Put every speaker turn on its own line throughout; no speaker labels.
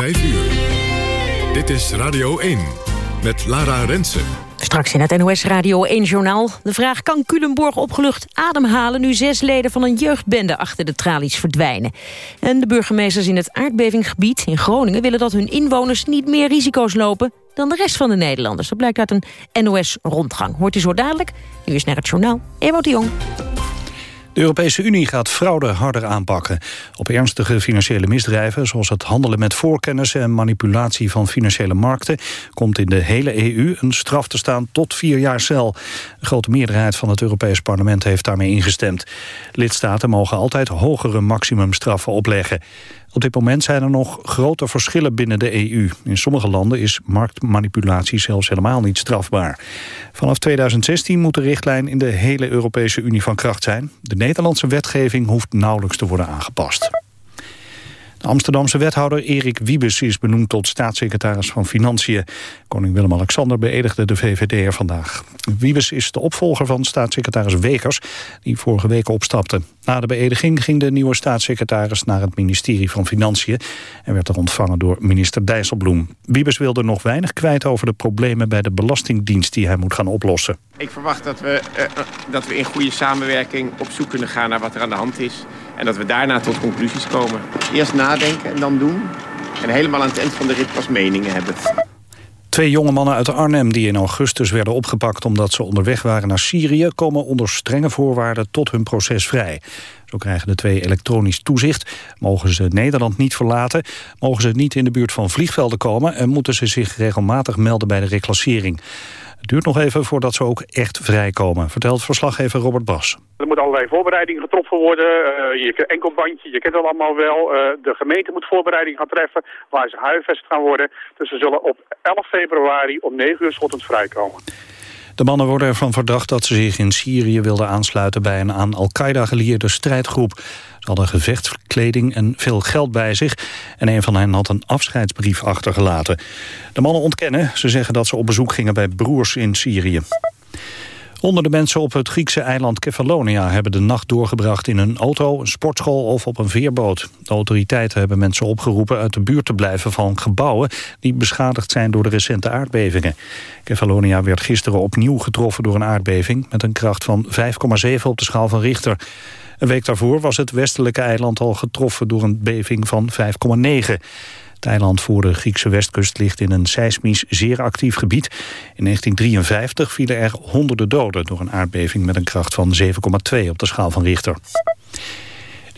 5 uur. Dit is Radio 1 met Lara Rensen.
Straks in het NOS Radio 1-journaal. De vraag, kan Culemborg opgelucht ademhalen... nu zes leden van een jeugdbende achter de tralies verdwijnen? En de burgemeesters in het aardbevinggebied in Groningen... willen dat hun inwoners niet meer risico's lopen dan de rest van de Nederlanders. Dat blijkt uit een NOS-rondgang. Hoort u zo dadelijk? Nu is naar het journaal. Ewout de Jong.
De Europese Unie gaat fraude harder aanpakken. Op ernstige financiële misdrijven, zoals het handelen met voorkennis en manipulatie van financiële markten, komt in de hele EU een straf te staan tot vier jaar cel. De grote meerderheid van het Europees Parlement heeft daarmee ingestemd. Lidstaten mogen altijd hogere maximumstraffen opleggen. Op dit moment zijn er nog grote verschillen binnen de EU. In sommige landen is marktmanipulatie zelfs helemaal niet strafbaar. Vanaf 2016 moet de richtlijn in de hele Europese Unie van kracht zijn. De Nederlandse wetgeving hoeft nauwelijks te worden aangepast. Amsterdamse wethouder Erik Wiebes is benoemd tot staatssecretaris van Financiën. Koning Willem-Alexander beëdigde de VVD vandaag. Wiebes is de opvolger van staatssecretaris Wekers, die vorige week opstapte. Na de beëdiging ging de nieuwe staatssecretaris naar het ministerie van Financiën... en werd er ontvangen door minister Dijsselbloem. Wiebes wilde nog weinig kwijt over de problemen bij de Belastingdienst... die hij moet gaan oplossen.
Ik verwacht dat we, uh, dat we in goede samenwerking op zoek kunnen gaan naar wat er aan de hand is... En dat we daarna tot conclusies komen. Eerst nadenken en dan doen. En helemaal aan het eind van de rit pas meningen hebben.
Twee jonge mannen uit Arnhem die in augustus werden opgepakt... omdat ze onderweg waren naar Syrië... komen onder strenge voorwaarden tot hun proces vrij. Zo krijgen de twee elektronisch toezicht. Mogen ze Nederland niet verlaten, mogen ze niet in de buurt van vliegvelden komen... en moeten ze zich regelmatig melden bij de reclassering. Het duurt nog even voordat ze ook echt vrijkomen, vertelt verslaggever Robert Bas.
Er moeten allerlei voorbereidingen getroffen worden. Uh, je enkelbandje, je kent het allemaal wel. Uh, de gemeente moet voorbereidingen gaan treffen waar ze huisvest gaan worden. Dus ze zullen op 11 februari om 9 uur ochtends vrijkomen.
De mannen worden ervan verdacht dat ze zich in Syrië wilden aansluiten... bij een aan Al-Qaeda gelieerde strijdgroep. Ze hadden gevechtskleding en veel geld bij zich... en een van hen had een afscheidsbrief achtergelaten. De mannen ontkennen. Ze zeggen dat ze op bezoek gingen bij broers in Syrië. Honderden mensen op het Griekse eiland Kefalonia hebben de nacht doorgebracht in een auto, een sportschool of op een veerboot. De autoriteiten hebben mensen opgeroepen uit de buurt te blijven van gebouwen die beschadigd zijn door de recente aardbevingen. Kefalonia werd gisteren opnieuw getroffen door een aardbeving met een kracht van 5,7 op de schaal van Richter. Een week daarvoor was het westelijke eiland al getroffen door een beving van 5,9. Het eiland voor de Griekse westkust ligt in een seismisch zeer actief gebied. In 1953 vielen er honderden doden door een aardbeving met een kracht van 7,2 op de schaal van Richter.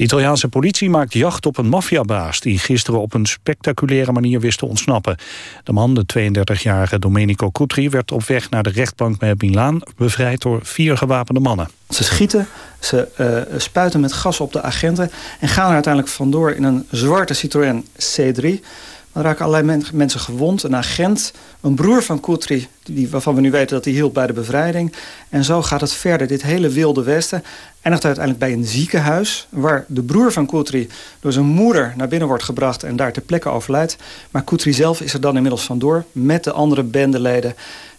De Italiaanse politie maakt jacht op een maffiabaas... die gisteren op een spectaculaire manier wist te ontsnappen. De man, de 32-jarige Domenico Cutri... werd op weg naar de rechtbank bij Milaan... bevrijd door vier gewapende mannen.
Ze schieten, ze uh, spuiten met gas op de agenten... en gaan er uiteindelijk vandoor in een zwarte Citroën C3... Dan raken allerlei mensen gewond. Een agent, een broer van Koutri, die, waarvan we nu weten dat hij hielp bij de bevrijding. En zo gaat het verder, dit hele wilde westen. Eindigt uiteindelijk bij een ziekenhuis... waar de broer van Koutri door zijn moeder naar binnen wordt gebracht... en daar ter plekke overlijdt. Maar Koutri zelf is er dan inmiddels vandoor met de andere bendeleden...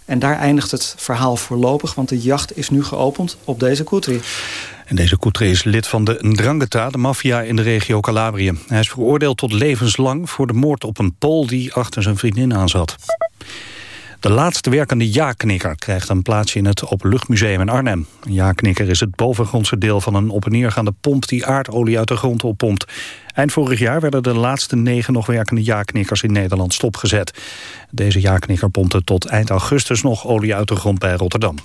En daar eindigt het verhaal voorlopig, want de jacht is nu geopend op deze Koutri.
En deze Coutre is lid van de Ndrangheta, de maffia in de regio Calabrië. Hij is veroordeeld tot levenslang voor de moord op een Pool die achter zijn vriendin aan zat. De laatste werkende ja-knikker krijgt een plaatsje in het Openluchtmuseum in Arnhem. Een ja-knikker is het bovengrondse deel van een op- en neergaande pomp... die aardolie uit de grond oppompt. Eind vorig jaar werden de laatste negen nog werkende ja-knikkers in Nederland stopgezet. Deze ja-knikker pompte tot eind augustus nog olie uit de grond bij Rotterdam.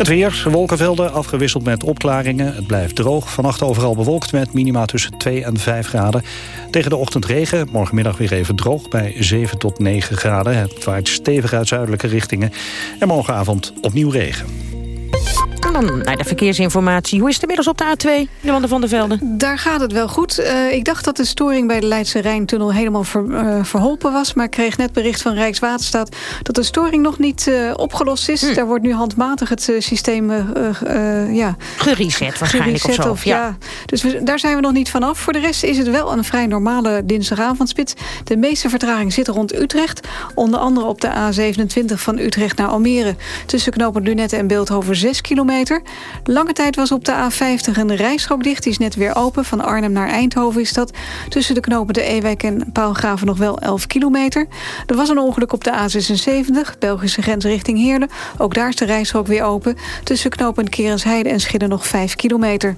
Het weer, wolkenvelden, afgewisseld met opklaringen. Het blijft droog. Vannacht overal bewolkt met minima tussen 2 en 5 graden. Tegen de ochtend regen. Morgenmiddag weer even droog bij 7 tot 9 graden. Het waait stevig uit zuidelijke richtingen. En morgenavond opnieuw regen.
En dan naar de verkeersinformatie. Hoe is het inmiddels op de A2, Jolande van der Velde?
Daar gaat het wel goed. Uh, ik dacht dat de storing bij de Leidse Rijntunnel helemaal ver, uh, verholpen was. Maar ik kreeg net bericht van Rijkswaterstaat... dat de storing nog niet uh, opgelost is. Hm. Daar wordt nu handmatig het systeem ja,
gereset waarschijnlijk
gereset
of zo.
ja. ja. Dus we, daar zijn we nog niet vanaf. Voor de rest is het wel een vrij normale dinsdagavondspits. De meeste vertraging zit rond Utrecht. Onder andere op de A27 van Utrecht naar Almere. Tussen knopen Lunette en Beeldhoven 6 kilometer Lange tijd was op de A50 een rijstrook dicht. Die is net weer open. Van Arnhem naar Eindhoven is dat. Tussen de knopen de Ewijk en Paalgraven nog wel 11 kilometer. Er was een ongeluk op de A76, Belgische grens richting Heerlen. Ook daar is de rijstrook weer open. Tussen knopen Kerensheide en Schillen nog 5 kilometer.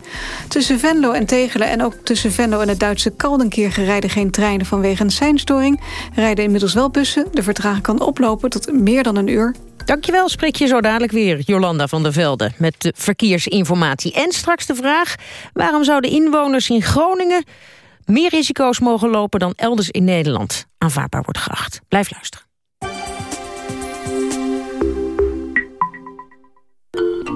Tussen Venlo en Tegelen en ook tussen Venlo en het Duitse Kaldenkeer... rijden geen treinen vanwege een seinstoring. Rijden inmiddels wel bussen. De vertraging kan oplopen tot meer dan een uur.
Dankjewel, spreek je zo dadelijk weer, Jolanda van der Velde... met de verkeersinformatie. En straks de vraag, waarom zouden inwoners in Groningen... meer risico's mogen lopen dan elders in Nederland aanvaardbaar wordt geacht? Blijf luisteren.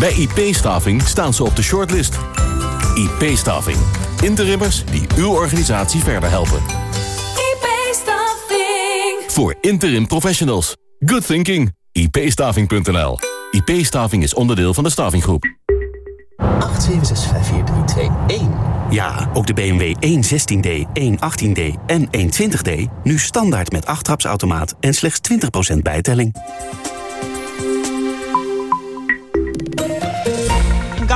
Bij IP-staving staan ze op de shortlist. IP-staving. Interimmers die uw organisatie verder helpen.
IP-staving.
Voor interim professionals. Good thinking. IP-staving.nl. IP-staving is onderdeel van de stavinggroep.
8765431.
Ja, ook de BMW 116D, 118D en 120D... nu standaard met achttrapsautomaat en slechts 20% bijtelling.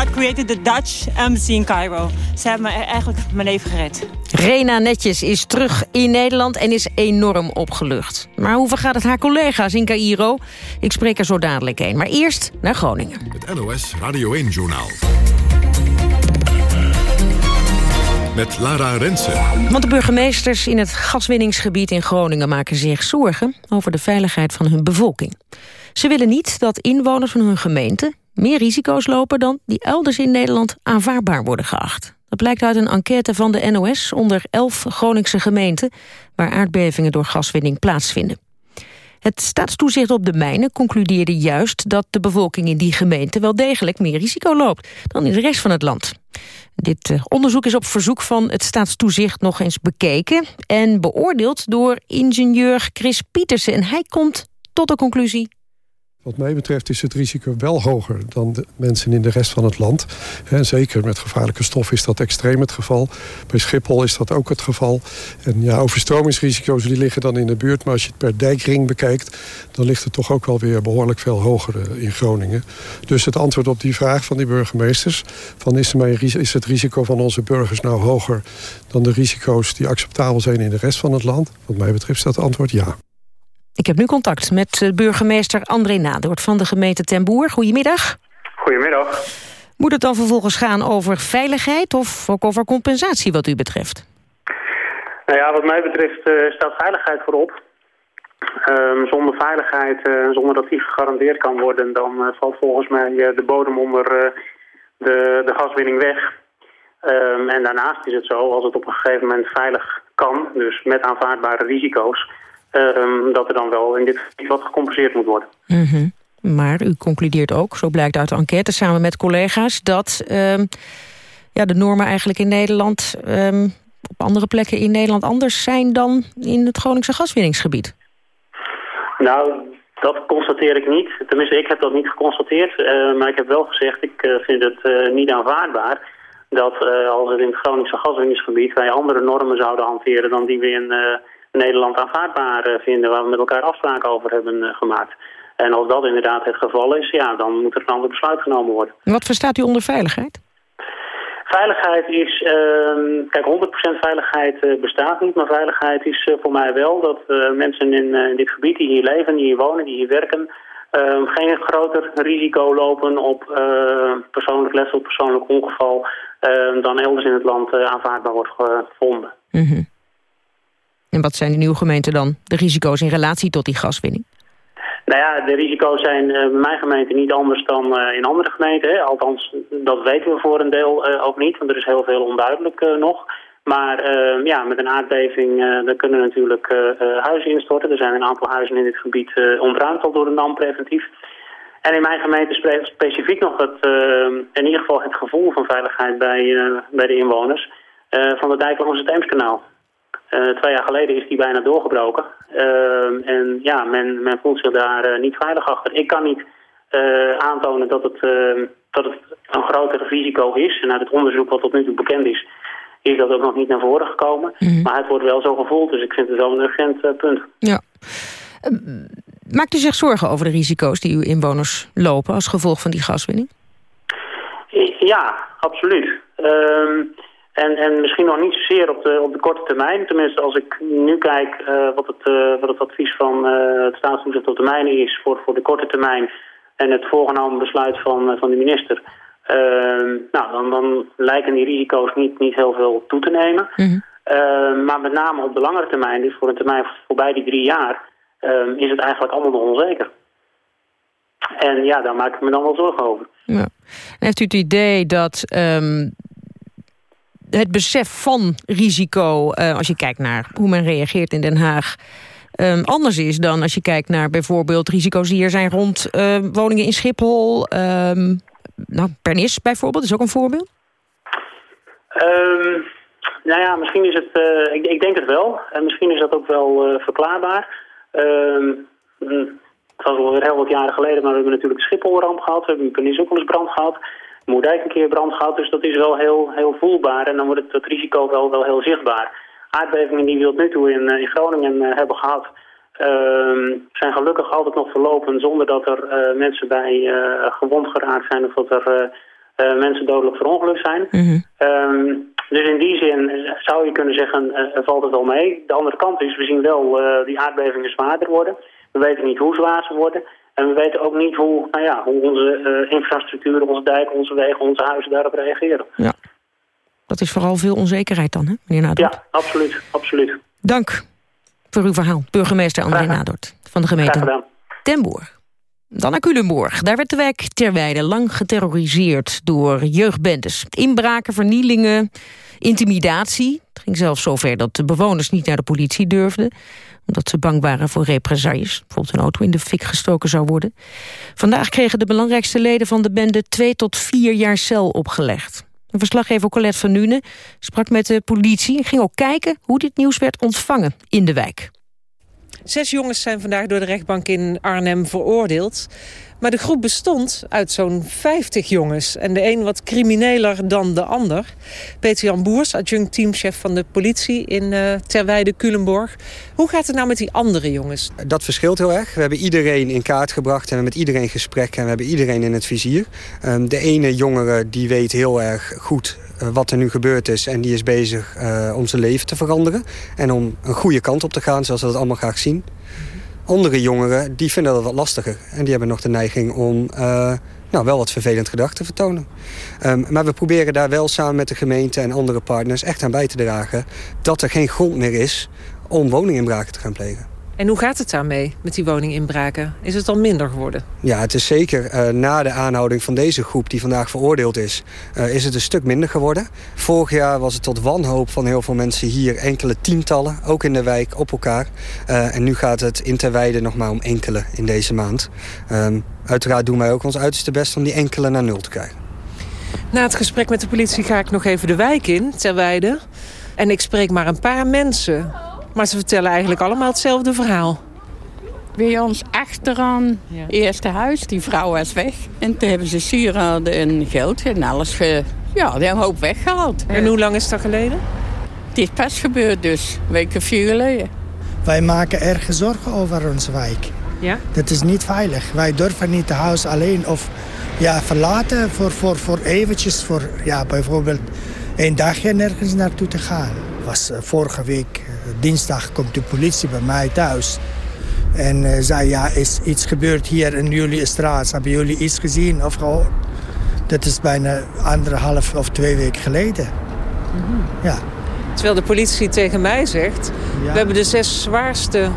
God created the Dutch embassy in Cairo. Ze hebben me eigenlijk mijn leven gered.
Rena Netjes is terug in Nederland en is enorm opgelucht. Maar hoe vergaat het haar collega's in Cairo? Ik spreek er zo dadelijk een. Maar eerst naar Groningen.
Het NOS Radio 1-journaal. Met Lara Rensen.
Want de burgemeesters in het gaswinningsgebied in Groningen maken zich zorgen over de veiligheid van hun bevolking. Ze willen niet dat inwoners van hun gemeente meer risico's lopen dan die elders in Nederland aanvaardbaar worden geacht. Dat blijkt uit een enquête van de NOS onder elf Groningse gemeenten waar aardbevingen door gaswinning plaatsvinden. Het staatstoezicht op de mijnen concludeerde juist dat de bevolking in die gemeente wel degelijk meer risico loopt dan in de rest van het land. Dit eh, onderzoek is op verzoek van het staatstoezicht nog eens bekeken en beoordeeld door ingenieur Chris Pietersen. En hij komt tot de conclusie
wat mij betreft is het risico wel hoger dan de mensen in de rest van het land. En zeker met gevaarlijke stoffen is dat extreem het geval. Bij Schiphol is dat ook het geval. En ja, overstromingsrisico's die liggen dan in de buurt. Maar als je het per dijkring bekijkt... dan ligt het toch ook wel weer behoorlijk veel hoger eh, in Groningen. Dus het antwoord op die vraag van die burgemeesters... Van is, is het risico van onze burgers nou hoger... dan de risico's die acceptabel zijn in de rest van het land? Wat mij betreft is dat antwoord ja.
Ik heb nu contact met burgemeester André Nadoort van de gemeente Ten Boer. Goedemiddag.
Goedemiddag.
Moet het dan vervolgens gaan over veiligheid of ook over compensatie wat u betreft?
Nou ja, wat mij betreft uh, staat veiligheid voorop. Um, zonder veiligheid, uh, zonder dat die gegarandeerd kan worden... dan uh, valt volgens mij de bodem onder de, de gaswinning weg. Um, en daarnaast is het zo, als het op een gegeven moment veilig kan... dus met aanvaardbare risico's Ehm, dat er dan wel in dit geval wat gecompenseerd moet worden.
Mm Maar u concludeert ook, zo blijkt uit de enquête samen met collega's... dat um, ja, de normen eigenlijk in Nederland um, op andere plekken in Nederland anders zijn... dan in het Groningse gaswinningsgebied.
Nou, dat constateer ik niet. Tenminste, ik heb dat niet geconstateerd. Uh, maar ik heb wel gezegd, ik uh, vind het uh, niet aanvaardbaar... dat als het in het Groningse gaswinningsgebied... wij andere normen zouden hanteren dan die we in Nederland aanvaardbaar eh, vinden... waar we met elkaar afspraken over hebben eh, gemaakt. En als dat inderdaad het geval is, ja, dan moet er een ander besluit genomen worden.
Wat verstaat u onder veiligheid?
Veiligheid is, ehm, kijk 100% veiligheid eh, bestaat niet, maar veiligheid is voor mij wel dat mensen in, in, dit gebied die hier leven, die hier wonen, die hier werken, ehm, geen groter risico lopen op persoonlijk letsel, persoonlijk ongeval ehm, dan elders in het land aanvaardbaar wordt gevonden.
Mhm. En wat zijn in uw gemeente dan de risico's in relatie tot die gaswinning?
Nou ja, de risico's zijn bij mijn gemeente niet anders dan uh, in andere gemeenten. Althans, dat weten we voor een deel uh, ook niet, want er is heel veel onduidelijk nog. Maar ja, met een aardbeving dan kunnen natuurlijk huizen instorten. Er zijn een aantal huizen in dit gebied ontruimd al door de NAM preventief. En in mijn gemeente spreekt specifiek nog het, in ieder geval het gevoel van veiligheid bij, bij de inwoners van de dijk langs het Eemskanaal. Uh, twee jaar geleden is die bijna doorgebroken. Uh, en ja, men, men voelt zich daar uh, niet veilig achter. Ik kan niet aantonen dat het, ehm, dat het een groter risico is. En uit het onderzoek wat tot nu toe bekend is, is dat ook nog niet naar voren gekomen. Mm. Maar het wordt wel zo gevoeld, dus ik vind het wel een urgent punt.
Ja. Ehm, maakt u zich zorgen over de risico's die uw inwoners lopen als gevolg van die gaswinning?
Ja, absoluut. Uh, en, en misschien nog niet zozeer op de, op de korte termijn. Tenminste, als ik nu kijk uh, wat, het, uh, wat het advies van uh, het staatstoezicht op termijn is voor, voor de korte termijn en het voorgenomen besluit van, van de minister. Ehm, nou, dan, dan lijken die risico's niet, niet heel veel toe te nemen. Mm maar met name op de langere termijn, dus voor een termijn voorbij die drie jaar, ehm, is het eigenlijk allemaal nog onzeker. En ja, daar maak ik me dan wel zorgen over. Ja.
En heeft u het idee dat um, het besef van risico... Uh, als je kijkt naar hoe men reageert in Den Haag... Um, anders is dan als je kijkt naar bijvoorbeeld risico's die er zijn rond uh, woningen in Schiphol. Um, nou, Pernis bijvoorbeeld is ook een voorbeeld.
Um, nou ja, misschien is het, uh, ik, ik, denk het wel. En misschien is dat ook wel uh, verklaarbaar. het was alweer heel wat jaren geleden, maar we hebben natuurlijk de Schipholramp gehad. We hebben Pernis ook wel eens brand gehad. Moerdijk een keer brand gehad, dus dat is wel heel, heel voelbaar. En dan wordt het, het risico wel, wel heel zichtbaar. Aardbevingen die we tot nu toe in, eh, in Groningen uh, hebben gehad... Uh, zijn gelukkig altijd nog verlopen zonder dat er uh, mensen bij uh, gewond geraakt zijn... of dat er mensen dodelijk verongelukt zijn. Mm -hmm. um, dus in die zin zou je kunnen zeggen, valt het wel mee. De andere kant is, we zien wel die aardbevingen zwaarder worden. We weten niet hoe zwaar ze worden... En we weten ook niet hoe, nou ja, hoe onze uh, infrastructuur, onze dijken, onze wegen, onze huizen daarop reageren.
Ja, dat is vooral veel onzekerheid dan, hè, meneer Nadort?
Ja, absoluut, absoluut.
Dank voor uw verhaal, burgemeester André Nadort van de gemeente Den Boer. Dan naar Culemborg. Daar werd de wijk Terweide lang geterroriseerd door jeugdbendes. Inbraken, vernielingen, intimidatie. Het ging zelfs zover dat de bewoners niet naar de politie durfden omdat ze bang waren voor represailles. Bijvoorbeeld een auto in de fik gestoken zou worden. Vandaag kregen de belangrijkste leden van de bende... twee tot vier jaar cel opgelegd. Een verslaggever Colette van Nuenen sprak met de politie... en ging ook kijken hoe dit nieuws werd ontvangen in de wijk.
Zes jongens zijn vandaag door de rechtbank in Arnhem veroordeeld. Maar de groep bestond uit zo'n 50 jongens. En de een wat crimineler dan de ander. Peter-Jan Boers, adjunct teamchef van de politie in uh, Terweide-Culemborg. Hoe gaat het nou met die andere jongens?
Dat verschilt heel erg. We hebben iedereen in kaart gebracht en we hebben met iedereen gesprek. En we hebben iedereen in het vizier. Um, de ene jongere die weet heel erg goed uh, wat er nu gebeurd is. En die is bezig uh, om zijn leven te veranderen. En om een goede kant op te gaan, zoals we dat allemaal graag zien. Andere jongeren die vinden dat wat lastiger. En die hebben nog de neiging om uh, nou, wel wat vervelend gedrag te vertonen. Um, maar we proberen daar wel samen met de gemeente en andere partners echt aan bij te dragen... dat er geen grond meer is om woninginbraken te gaan plegen.
En hoe gaat het daarmee met die woninginbraken? Is het al minder geworden?
Ja, het is zeker uh, na de aanhouding van deze groep die vandaag veroordeeld is... Uh, is het een stuk minder geworden. Vorig jaar was het tot wanhoop van heel veel mensen hier enkele tientallen... ook in de wijk, op elkaar. Uh, en nu gaat het in Terweide nog maar om enkele in deze maand. Um, uiteraard doen wij ook ons uiterste best om die enkele naar nul te krijgen.
Na het gesprek met de politie ga ik nog even de wijk in, Terweide. En ik spreek maar een paar mensen... Maar ze vertellen eigenlijk allemaal hetzelfde verhaal.
Bij ons achteraan, ja. eerste huis, die vrouw was weg. En toen hebben ze sieraden en geld en alles ge, ja, die een hoop weggehaald.
En hoe lang is dat geleden?
Het is pas gebeurd dus, weken vier geleden.
Wij maken erg zorgen over onze wijk.
Ja?
Dat is niet veilig. Wij durven niet het huis alleen of ja, verlaten voor, voor, voor eventjes, voor ja, bijvoorbeeld een dagje nergens naartoe te gaan. Was uh, vorige week, uh, dinsdag, komt de politie bij mij thuis. En uh, zei, ja, is iets gebeurd hier in jullie straat? Hebben jullie iets gezien of gehoord? Dat is bijna anderhalf of twee weken geleden. Mm -hmm. Ja.
Terwijl de politie tegen mij zegt... Ja. we hebben de zes zwaarste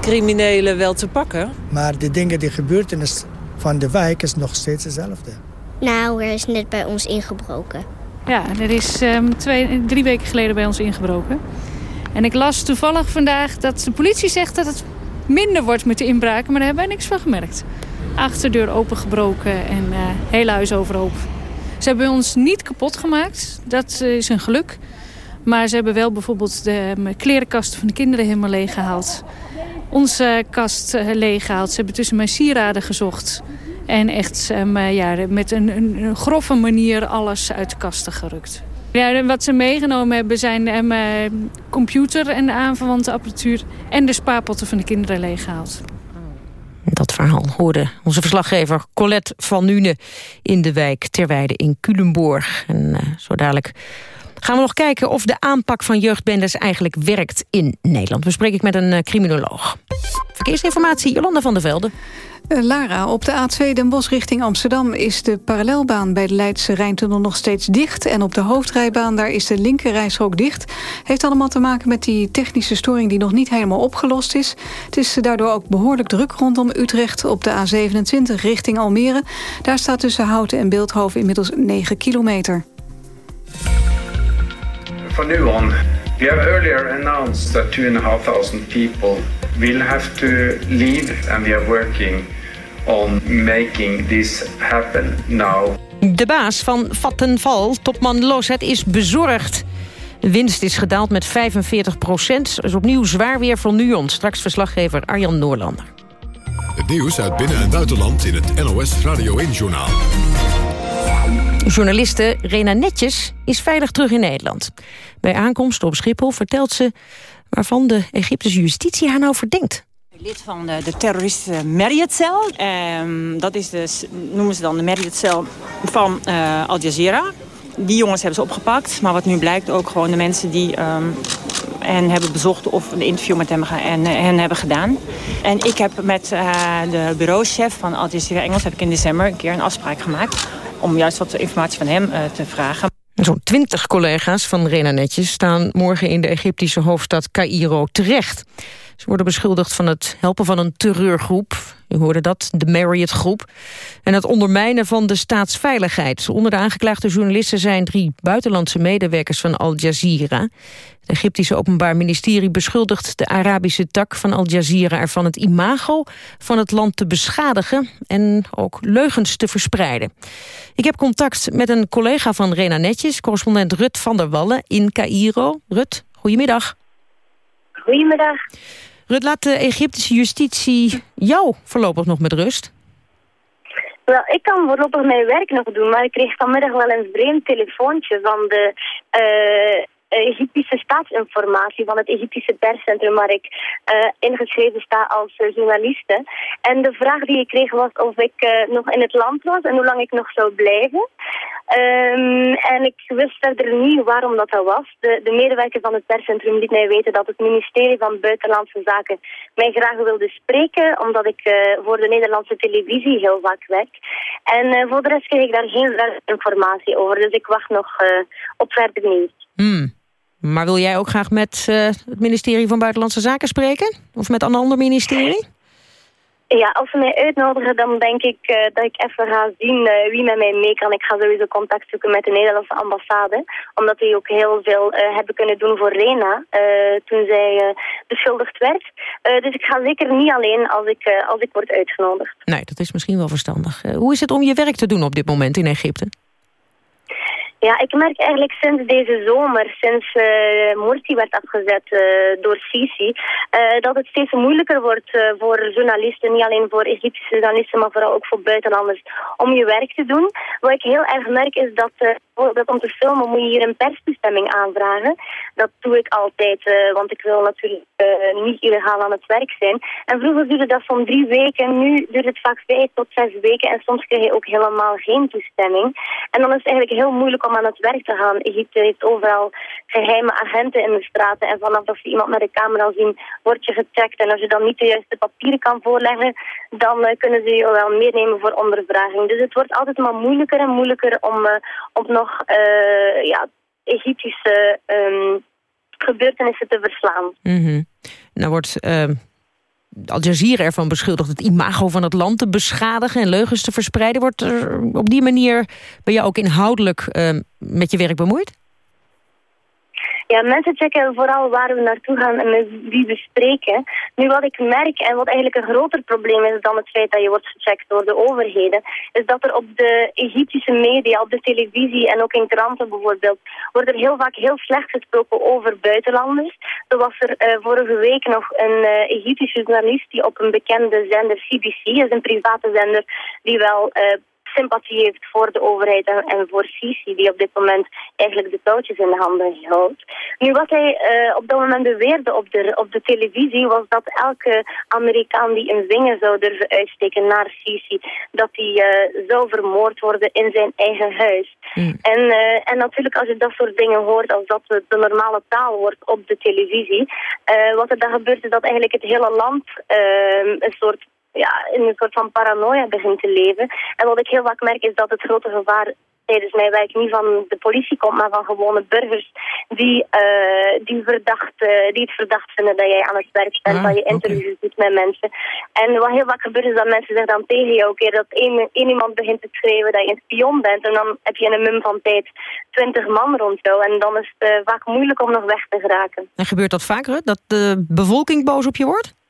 criminelen wel te pakken.
Maar de dingen, die gebeurtenis van de wijk is nog steeds hetzelfde.
Nou, er is net bij ons ingebroken.
Ja, er is um, twee, drie weken geleden bij ons ingebroken. En ik las toevallig vandaag dat de politie zegt dat het minder wordt met de inbraken... maar daar hebben wij niks van gemerkt. Achterdeur opengebroken en uh, hele huis overhoop. Ze hebben ons niet kapot gemaakt, dat is een geluk. Maar ze hebben wel bijvoorbeeld de um, klerenkasten van de kinderen helemaal leeggehaald. Onze kast uh, leeggehaald. Ze hebben tussen mijn sieraden gezocht. En echt um, ja, met een, een, een, grove manier alles uit de kasten gerukt. Ja, wat ze meegenomen hebben zijn um, computer en de aanverwante apparatuur... en de spaarpotten van de kinderen leeggehaald.
Dat verhaal hoorde onze verslaggever Colette van Nune in de wijk Terweide in Culemborg. En uh, zo dadelijk gaan we nog kijken of de aanpak van jeugdbendes eigenlijk werkt in Nederland. Bespreek ik met een uh, criminoloog. Verkeersinformatie, Jolanda van der Velde.
Uh, Lara, op de A2 Den Bosch richting Amsterdam is de parallelbaan bij de Leidse Rijntunnel nog steeds dicht. En op de hoofdrijbaan daar is de linkerrijstrook dicht. Heeft allemaal te maken met die technische storing die nog niet helemaal opgelost is. Het is daardoor ook behoorlijk druk rondom Utrecht op de A27 richting Almere. Daar staat tussen Houten en Beeldhoven inmiddels 9 kilometer.
From now on, we have earlier announced that 2,500 people will have to leave and we are working on making this happen now.
De baas van Vattenval, topman Lozet, is bezorgd. De winst is gedaald met 45 procent. is opnieuw zwaar weer voor Nuon. Straks verslaggever Arjan Noorlander.
Het nieuws uit binnen- en buitenland in het NOS Radio 1-journaal.
Journaliste Rena Netjes is veilig terug in Nederland. Bij aankomst op Schiphol vertelt ze waarvan de Egyptische justitie haar nou verdenkt.
Lid van de, de terrorist Marriott-cel. Um, dat is de, noemen ze dan de Marriott-cel van uh, Al Jazeera. Die jongens hebben ze opgepakt. Maar wat nu blijkt ook gewoon de mensen die um, hen hebben bezocht... of een interview met hem en, hen hebben gedaan. En ik heb met de bureauchef van Al Jazeera Engels... heb ik in december een keer een afspraak gemaakt... om juist wat informatie van hem uh, te vragen.
Zo'n twintig collega's van Rena Netjes staan morgen in de Egyptische hoofdstad Cairo terecht. Ze worden beschuldigd van het helpen van een terreurgroep. U hoorde dat, de Marriott-groep. En het ondermijnen van de staatsveiligheid. Onder de aangeklaagde journalisten zijn drie buitenlandse medewerkers van Al Jazeera. Het Egyptische Openbaar Ministerie beschuldigt de Arabische tak van Al Jazeera ervan het imago van het land te beschadigen en ook leugens te verspreiden. Ik heb contact met een collega van Rena Netjes, correspondent Rut van der Wallen in Cairo. Rut, goedemiddag.
Goedemiddag.
Rut, laat de Egyptische justitie jou voorlopig nog met rust?
Wel, ik kan voorlopig mijn werk nog doen, maar ik kreeg vanmiddag wel een vreemd telefoontje van de uh, Egyptische staatsinformatie, van het Egyptische perscentrum waar ik uh, ingeschreven sta als uh, journaliste. En de vraag die ik kreeg was of ik nog in het land was en hoe lang ik nog zou blijven. Um, en ik wist verder niet waarom dat, dat was. De, de medewerker van het perscentrum liet mij weten dat het ministerie van Buitenlandse Zaken mij graag wilde spreken, omdat ik uh, voor de Nederlandse televisie heel vaak werk. En uh, voor de rest kreeg ik daar geen informatie over, dus ik wacht nog uh, op verder nieuws.
Hmm. Maar wil jij ook graag met het ministerie van Buitenlandse Zaken spreken? Of met een ander ministerie?
Ja, als ze mij uitnodigen, dan denk ik uh, dat ik even ga zien uh, wie met mij mee kan. Ik ga sowieso contact zoeken met de Nederlandse ambassade. Omdat die ook heel veel uh, hebben kunnen doen voor Rena toen zij beschuldigd werd. dus ik ga zeker niet alleen als ik, als ik word uitgenodigd.
Nee, dat is misschien wel verstandig. hoe is het om je werk te doen op dit moment in Egypte?
Ja, ik merk eigenlijk sinds deze zomer, sinds uh, Morsi werd afgezet uh, door Sisi, uh, dat het steeds moeilijker wordt voor journalisten, niet alleen voor Egyptische journalisten, maar vooral ook voor buitenlanders, om je werk te doen. Wat ik heel erg merk is dat, dat om te filmen moet je hier een perstoestemming aanvragen. Dat doe ik altijd, want ik wil natuurlijk niet illegaal aan het werk zijn. En vroeger duurde dat soms drie weken, nu duurt het vaak vijf tot zes weken en soms krijg je ook helemaal geen toestemming. En dan is het eigenlijk heel moeilijk om aan het werk te gaan. Egypte heeft overal geheime agenten in de straten. En vanaf dat ze iemand met de camera zien, word je gecheckt. En als je dan niet de juiste papieren kan voorleggen, dan uh, kunnen ze je wel meenemen voor ondervraging. Dus het wordt altijd maar moeilijker en moeilijker om, uh, om nog uh, ja, Egyptische um, gebeurtenissen te verslaan.
Mm -hmm. Nou wordt... Al Jazeera ervan beschuldigd het imago van het land te beschadigen en leugens te verspreiden. Wordt er op die manier ben je ook inhoudelijk uh, met je werk bemoeid?
Ja, mensen checken vooral waar we naartoe gaan en met wie we spreken. Nu wat ik merk en wat eigenlijk een groter probleem is dan het feit dat je wordt gecheckt door de overheden, is dat er op de Egyptische media, op de televisie en ook in kranten bijvoorbeeld, wordt er heel vaak heel slecht gesproken over buitenlanders. Zo was er uh, vorige week nog een uh, Egyptische journalist die op een bekende zender CBC, is een private zender die wel uh, sympathie heeft voor de overheid en, en, voor Sisi, die op dit moment eigenlijk de touwtjes in de handen houdt. Nu, wat hij uh, op dat moment beweerde op de, op de televisie, was dat elke Amerikaan die een vinger zou durven uitsteken naar Sisi, dat hij uh, zou vermoord worden in zijn eigen huis. Mm. En, uh, en natuurlijk als je dat soort dingen hoort, als dat de normale taal wordt op de televisie, wat er dan gebeurt is dat eigenlijk het hele land een soort ja, in een soort van paranoia begint te leven. En wat ik heel vaak merk is dat het grote gevaar tijdens mijn werk niet van de politie komt, maar van gewone burgers die, uh, die, verdacht, uh, die het verdacht vinden dat jij aan het werk bent, ah, dat je interviews doet met mensen. En wat heel vaak gebeurt is dat mensen zich dan tegen jou, keer dat één, één iemand begint te schrijven dat je een spion bent en dan heb je in een mum van tijd twintig man rond jou en dan is het uh, vaak moeilijk om nog weg te geraken.
En gebeurt dat vaker, dat de bevolking boos op je wordt?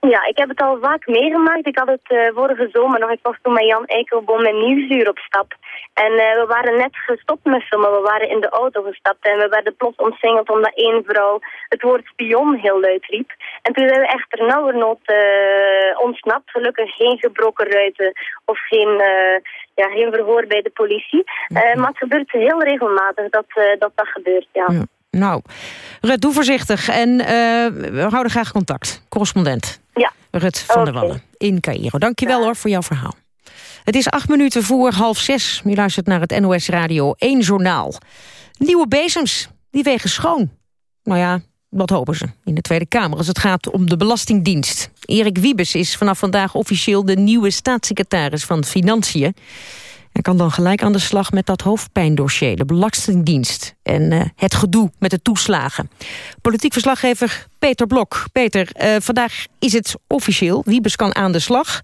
Ja, ik heb het al vaak meegemaakt. Ik had het uh, vorige zomer nog. Ik was toen met Jan Eikelboom en Nieuwsuur op stap. En uh, we waren net gestopt met filmen. We waren in de auto gestapt en we werden plots omsingeld omdat één vrouw het woord spion heel luid riep. En toen zijn we echter nauwernood uh, ontsnapt. Gelukkig geen gebroken ruiten of geen, ja, geen verhoor bij de politie. maar het gebeurt heel regelmatig dat dat, dat gebeurt, ja. ja.
Nou, Rut, doe voorzichtig en we houden graag contact. Correspondent. Rut van der Wallen in Cairo. Dankjewel hoor voor jouw verhaal. Het is acht minuten voor half zes. U luistert naar het NOS Radio 1 Journaal. Nieuwe bezems, die wegen schoon. Nou ja, wat hopen ze in de Tweede Kamer als het gaat om de Belastingdienst. Erik Wiebes is vanaf vandaag officieel de nieuwe staatssecretaris van Financiën. Hij kan dan gelijk aan de slag met dat hoofdpijndossier, de Belastingdienst... en uh, het gedoe met de toeslagen. Politiek verslaggever Peter Blok. Peter, uh, vandaag is het officieel. Wiebes kan aan de slag.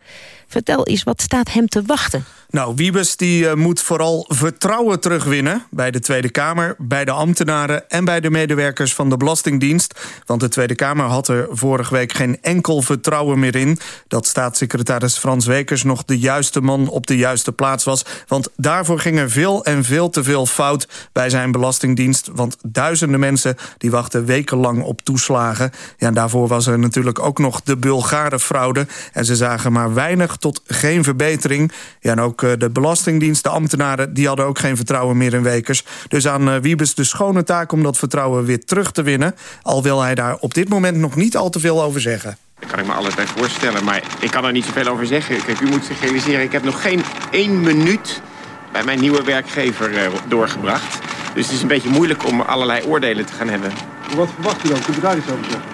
Vertel eens, wat staat hem te wachten?
Nou, Wiebes die, uh, moet vooral vertrouwen terugwinnen... bij de Tweede Kamer, bij de ambtenaren... en bij de medewerkers van de Belastingdienst. Want de Tweede Kamer had er vorige week geen enkel vertrouwen meer in... dat staatssecretaris Frans Wekers nog de juiste man op de juiste plaats was. Want daarvoor ging er veel en veel te veel fout bij zijn Belastingdienst. Want duizenden mensen die wachten wekenlang op toeslagen. Ja, en daarvoor was er natuurlijk ook nog de Bulgare fraude. En ze zagen maar weinig tot geen verbetering. Ja, en ook de Belastingdienst, de ambtenaren... die hadden ook geen vertrouwen meer in Wekers. Dus aan uh, Wiebes de schone taak om dat vertrouwen weer terug te winnen. Al wil hij daar op dit moment nog niet al te veel over zeggen.
Daar kan ik me alles bij voorstellen, maar ik kan er niet zoveel over zeggen. Kijk, u moet zich realiseren, ik heb nog geen één minuut bij mijn nieuwe werkgever uh, doorgebracht. Dus het is een beetje moeilijk om allerlei oordelen te gaan hebben.
Wat verwacht u dan? Kunt u daar iets over zeggen?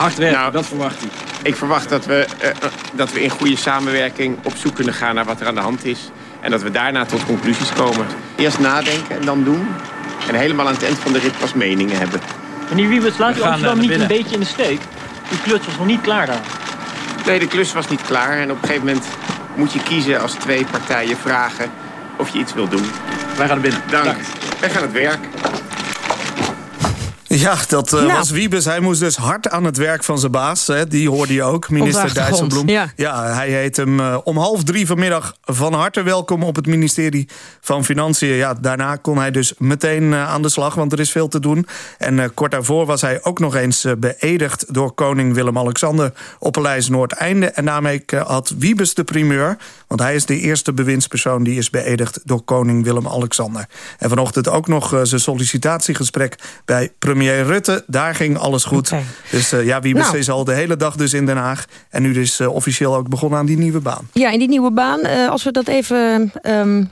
Hard werken, nou, dat verwacht u. Ik verwacht dat we, uh, dat we in goede samenwerking op zoek kunnen gaan naar wat er aan de hand is. En dat we daarna tot conclusies komen. Eerst nadenken en dan doen. En helemaal aan het eind van de rit pas meningen hebben.
Meneer Wiebes, laat u Amsterdam niet binnen. een beetje in de steek. Uw klus was nog niet klaar daar.
Nee, de klus was niet klaar. En op een gegeven moment moet je kiezen als twee partijen vragen of je iets wil doen.
Wij gaan naar binnen.
Dank. Dank. Wij gaan het werk.
Ja, dat uh,
Nou.
was Wiebes. Hij moest dus hard aan het werk van zijn baas. Hè. Die hoorde je ook, minister Dijsselbloem.
ja.
hij heet hem eh, om half drie vanmiddag van harte welkom op het ministerie van Financiën. Ja, daarna kon hij dus meteen eh, aan de slag, want er is veel te doen. En eh, kort daarvoor was hij ook nog eens eh, beëdigd door koning Willem-Alexander op Paleis Noordeinde. En daarmee eh, had Wiebes de primeur, want hij is de eerste bewindspersoon die is beëdigd door koning Willem-Alexander. En vanochtend ook nog eh, zijn sollicitatiegesprek bij premier Rutte. Daar ging alles goed. Dus eh, ja, Wiebes
Nou.
is al de hele dag dus in Den Haag. En nu dus eh, officieel ook begonnen aan die nieuwe baan.
Ja, in die nieuwe baan, eh, als we dat even ehm,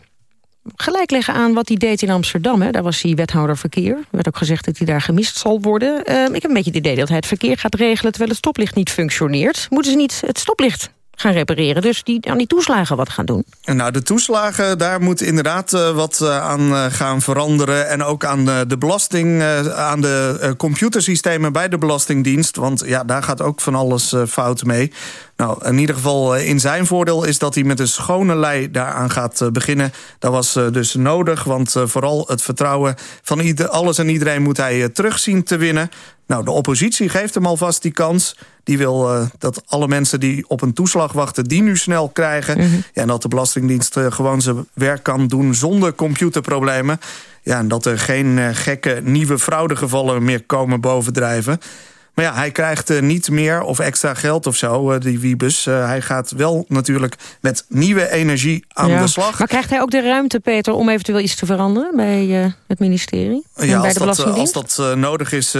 gelijk leggen aan wat hij deed in Amsterdam. Hè. Daar was hij wethouder verkeer. Er werd ook gezegd dat hij daar gemist zal worden. Ehm, ik heb een beetje het idee dat hij het verkeer gaat regelen... terwijl het stoplicht niet functioneert. Moeten ze niet het stoplicht gaan repareren? Dus die, aan die toeslagen wat gaan doen?
En nou, de toeslagen, daar moet inderdaad eh, wat eh, aan eh, gaan veranderen. En ook aan de belasting, aan de computersystemen bij de Belastingdienst. Want ja, daar gaat ook van alles fout mee. Nou, in ieder geval eh, in zijn voordeel is dat hij met een schone lei daaraan gaat eh, beginnen. Dat was eh, dus nodig, want vooral het vertrouwen van ieder, alles en iedereen moet hij eh, terugzien te winnen. Nou, de oppositie geeft hem alvast die kans. Die wil dat alle mensen die op een toeslag wachten... die nu snel krijgen. ja, en dat de Belastingdienst gewoon zijn werk kan doen... zonder computerproblemen. Ja, en dat er geen gekke nieuwe fraudegevallen meer komen bovendrijven. Maar ja, hij krijgt eh, niet meer of extra geld of zo, eh, die Wiebes. Eh, hij gaat wel natuurlijk met nieuwe energie aan
Ja.
de slag.
Maar krijgt hij ook de ruimte, Peter, om eventueel iets te veranderen... bij het ministerie en
Ja,
bij
als
de
dat, als dat nodig is,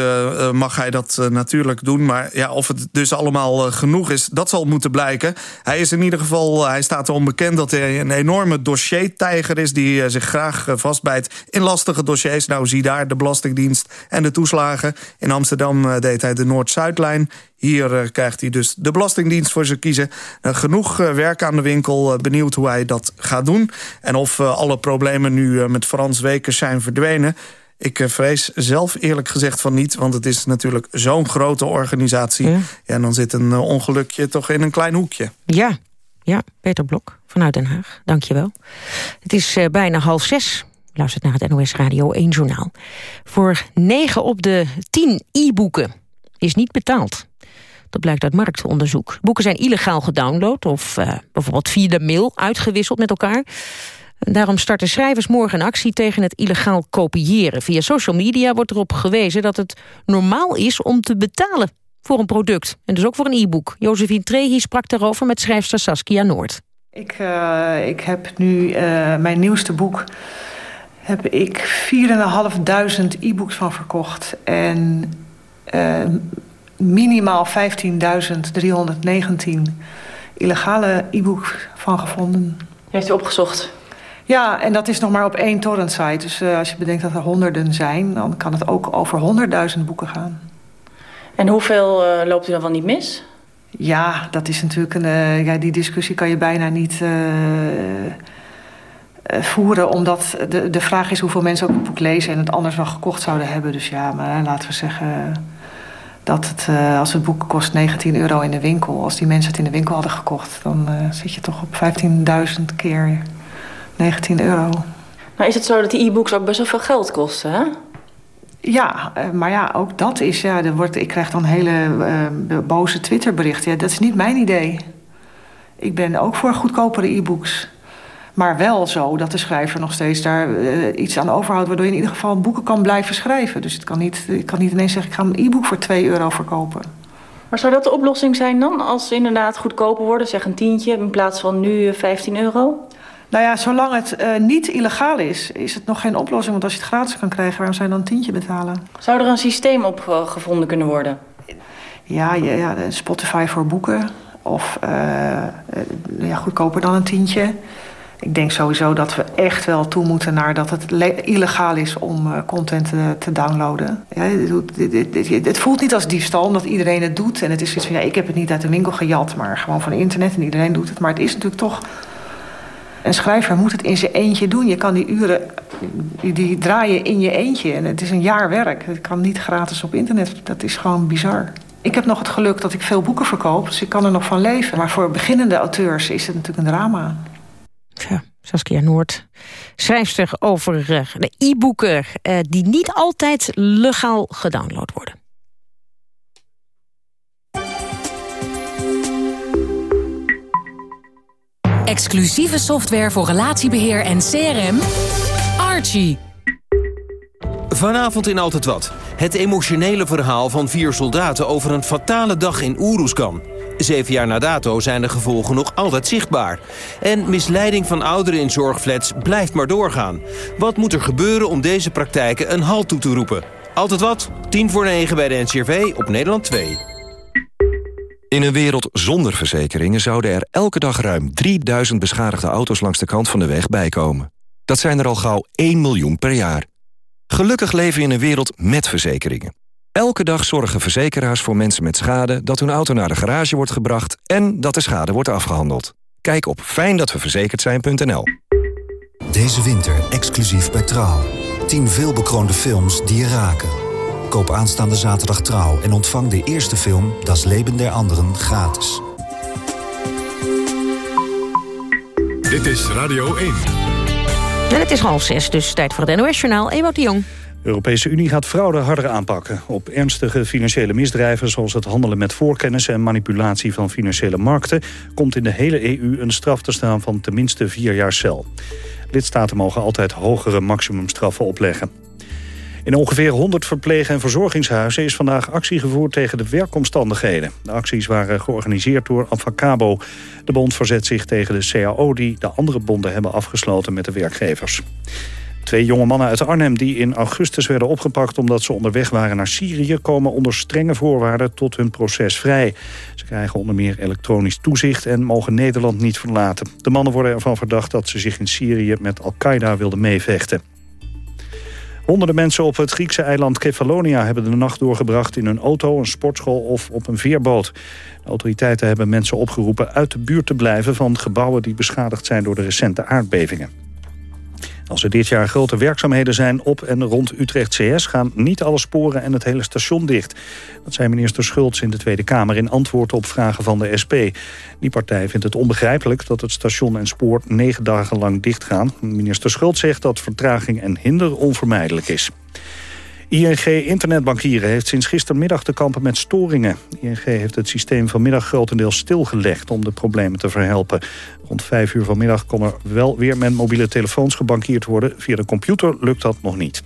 mag hij dat natuurlijk doen. Maar ja, of het dus allemaal genoeg is, dat zal moeten blijken. Hij is in ieder geval, hij staat erom bekend dat hij een enorme dossiertijger is... die zich graag vastbijt in lastige dossiers. Nou, zie daar de Belastingdienst en de toeslagen. In Amsterdam deed hij de Noord-Zuidlijn. Hier eh, krijgt hij dus de Belastingdienst voor zijn kiezen. Eh, genoeg eh, werk aan de winkel. Benieuwd hoe hij dat gaat doen. En of alle problemen nu met Frans Wekers zijn verdwenen. Ik vrees zelf eerlijk gezegd van niet. Want het is natuurlijk zo'n grote organisatie. Ja. en dan zit een ongelukje toch in een klein hoekje.
Ja, ja, Peter Blok vanuit Den Haag. Dank je wel. Het is bijna half zes. U Luistert naar het NOS Radio 1 Journaal. Voor 9 op de 10 e-boeken is niet betaald. Dat blijkt uit marktonderzoek. Boeken zijn illegaal gedownload of eh, bijvoorbeeld via de mail uitgewisseld met elkaar. Daarom starten schrijvers morgen een actie tegen het illegaal kopiëren. Via social media wordt erop gewezen dat het normaal is om te betalen voor een product. En dus ook voor een e-book. Josephine Trehi sprak daarover met schrijfster Saskia Noord.
Ik, uh, ik heb nu uh, mijn nieuwste boek. Heb ik 4.500 e-books van verkocht. En minimaal 15.319 illegale e-books van gevonden.
Heeft u opgezocht?
Ja, en dat is nog maar op één torrentsite. Dus uh, als je bedenkt dat er honderden zijn... dan kan het ook over honderdduizend boeken gaan.
En hoeveel uh, loopt u dan van niet mis?
Ja, dat is natuurlijk een... Uh, ja, die discussie kan je bijna niet voeren. Omdat de, de vraag is hoeveel mensen ook het boek lezen... en het anders wel gekocht zouden hebben. Dus ja, maar laten we zeggen... dat het, uh, als het boek kost 19 euro in de winkel... als die mensen het in de winkel hadden gekocht... dan uh, zit je toch op 15.000 keer 19 euro.
Nou is het zo dat die e-books ook best wel veel geld kosten, hè?
Ja, uh, maar ja, ook dat is... Ja, er wordt, ik krijg dan hele uh, boze Twitterberichten. Ja, dat is niet mijn idee. Ik ben ook voor goedkopere e-books. Maar wel zo dat de schrijver nog steeds daar uh, iets aan overhoudt... waardoor je in ieder geval boeken kan blijven schrijven. Dus het kan niet, ik kan niet ineens zeggen... ik ga een e-book voor 2 euro verkopen.
Maar zou dat de oplossing zijn dan? Als ze inderdaad goedkoper worden, zeg een tientje... in plaats van nu 15 euro?
Nou ja, zolang het uh, niet illegaal is, is het nog geen oplossing. Want als je het gratis kan krijgen, waarom zou je dan een tientje betalen?
Zou er een systeem op uh, gevonden kunnen worden?
Ja, ja, ja, Spotify voor boeken. Of uh, ja, goedkoper dan een tientje. Ik denk sowieso dat we echt wel toe moeten naar dat het illegaal is om content te, downloaden. Ja, het, voelt niet als diefstal, omdat iedereen het doet. En het is zoiets van, ja, ik heb het niet uit de winkel gejat, maar gewoon van internet en iedereen doet het. Maar het is natuurlijk toch een schrijver moet het in zijn eentje doen. Je kan die uren, die draaien in je eentje. En het is een jaar werk. Het kan niet gratis op internet. Dat is gewoon bizar. Ik heb nog het geluk dat ik veel boeken verkoop. Dus ik kan er nog van leven. Maar voor beginnende auteurs is het natuurlijk een drama.
Ja, Saskia Noord, schrijfster over de e-boeken... die niet altijd legaal gedownload worden.
Exclusieve software voor relatiebeheer en CRM. Archie.
Vanavond in Altijd Wat. Het emotionele verhaal van vier soldaten over een fatale dag in Oeroeskan. Zeven jaar na dato zijn de gevolgen nog altijd zichtbaar. En misleiding van ouderen in zorgflats blijft maar doorgaan. Wat moet er gebeuren om deze praktijken een halt toe te roepen? Altijd Wat, tien voor negen bij de NCRV op Nederland 2.
In een wereld zonder verzekeringen zouden er elke dag ruim 3000 beschadigde auto's langs de kant van de weg bijkomen. Dat zijn er al gauw 1 miljoen per jaar. Gelukkig leven we in een wereld met verzekeringen. Elke dag zorgen verzekeraars voor mensen met schade dat hun auto naar de garage wordt gebracht en dat de schade wordt afgehandeld. Kijk op fijndatweverzekerd
Deze winter exclusief bij Trouw. 10 veelbekroonde films die je raken. Koop aanstaande zaterdag trouw en ontvang de eerste film Das Leben der Anderen gratis.
Dit is Radio 1.
En het is half zes, dus tijd voor het NOS-journaal. Ewout de Jong.
De Europese Unie gaat fraude harder aanpakken. Op ernstige financiële misdrijven zoals het handelen met voorkennis... en manipulatie van financiële markten... komt in de hele EU een straf te staan van tenminste vier jaar cel. Lidstaten mogen altijd hogere maximumstraffen opleggen. In ongeveer 100 verpleeg- en verzorgingshuizen is vandaag actie gevoerd tegen de werkomstandigheden. De acties waren georganiseerd door Avacabo. De bond verzet zich tegen de CAO die de andere bonden hebben afgesloten met de werkgevers. Twee jonge mannen uit Arnhem die in augustus werden opgepakt... omdat ze onderweg waren naar Syrië... komen onder strenge voorwaarden tot hun proces vrij. Ze krijgen onder meer elektronisch toezicht... en mogen Nederland niet verlaten. De mannen worden ervan verdacht dat ze zich in Syrië met Al-Qaeda wilden meevechten. Honderden mensen op het Griekse eiland Kefalonia hebben de nacht doorgebracht in een auto, een sportschool of op een veerboot. De autoriteiten hebben mensen opgeroepen uit de buurt te blijven van gebouwen die beschadigd zijn door de recente aardbevingen. Als er dit jaar grote werkzaamheden zijn op en rond Utrecht CS... gaan niet alle sporen en het hele station dicht. Dat zei minister Schultz in de Tweede Kamer... in antwoord op vragen van de SP. Die partij vindt het onbegrijpelijk dat het station en spoor... negen dagen lang dichtgaan. Minister Schultz zegt dat vertraging en hinder onvermijdelijk is. ING Internetbankieren heeft sinds gistermiddag te kampen met storingen. ING heeft het systeem vanmiddag grotendeels stilgelegd om de problemen te verhelpen. Rond vijf uur vanmiddag kon er wel weer met mobiele telefoons gebankierd worden. Via de computer lukt dat nog niet.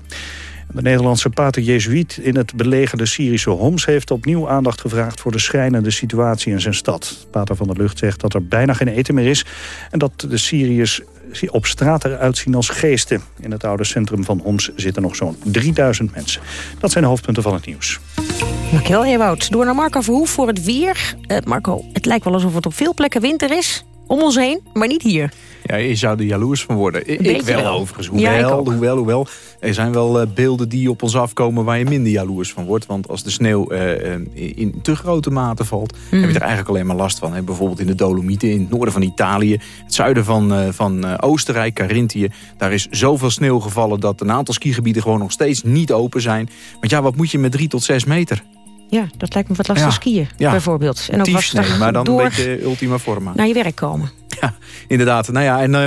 De Nederlandse pater Jezuïet in het belegerde Syrische Homs... heeft opnieuw aandacht gevraagd voor de schrijnende situatie in zijn stad. Pater van der Lucht zegt dat er bijna geen eten meer is... en dat de Syriërs op straat eruit zien als geesten. In het oude centrum van Homs zitten nog zo'n 3000 mensen. Dat zijn de hoofdpunten van het nieuws.
Dankjewel, Ewout. Door naar Marco Verhoef voor het weer. Uh, Marco, het lijkt wel alsof het op veel plekken winter is om ons heen, maar niet hier.
Ja, je zou er jaloers van worden. Ik,
ik
wel,
wel,
overigens. Hoewel,
ja,
hoewel, hoewel. Er zijn wel uh, beelden die op ons afkomen waar je minder jaloers van wordt. Want als de sneeuw uh, in te grote mate valt, mm. heb je er eigenlijk alleen maar last van. Hè? Bijvoorbeeld in de Dolomieten, in het noorden van Italië. Het zuiden van, uh, van Oostenrijk, Carinthië. Daar is zoveel sneeuw gevallen dat een aantal skigebieden gewoon nog steeds niet open zijn. Want ja, wat moet je met drie tot zes meter?
Ja, dat lijkt me wat lastig ja. skiën, ja. bijvoorbeeld. En ook lastig
maar dan door een beetje ultima forma.
naar je werk komen.
Ja, inderdaad. Nou ja, en uh,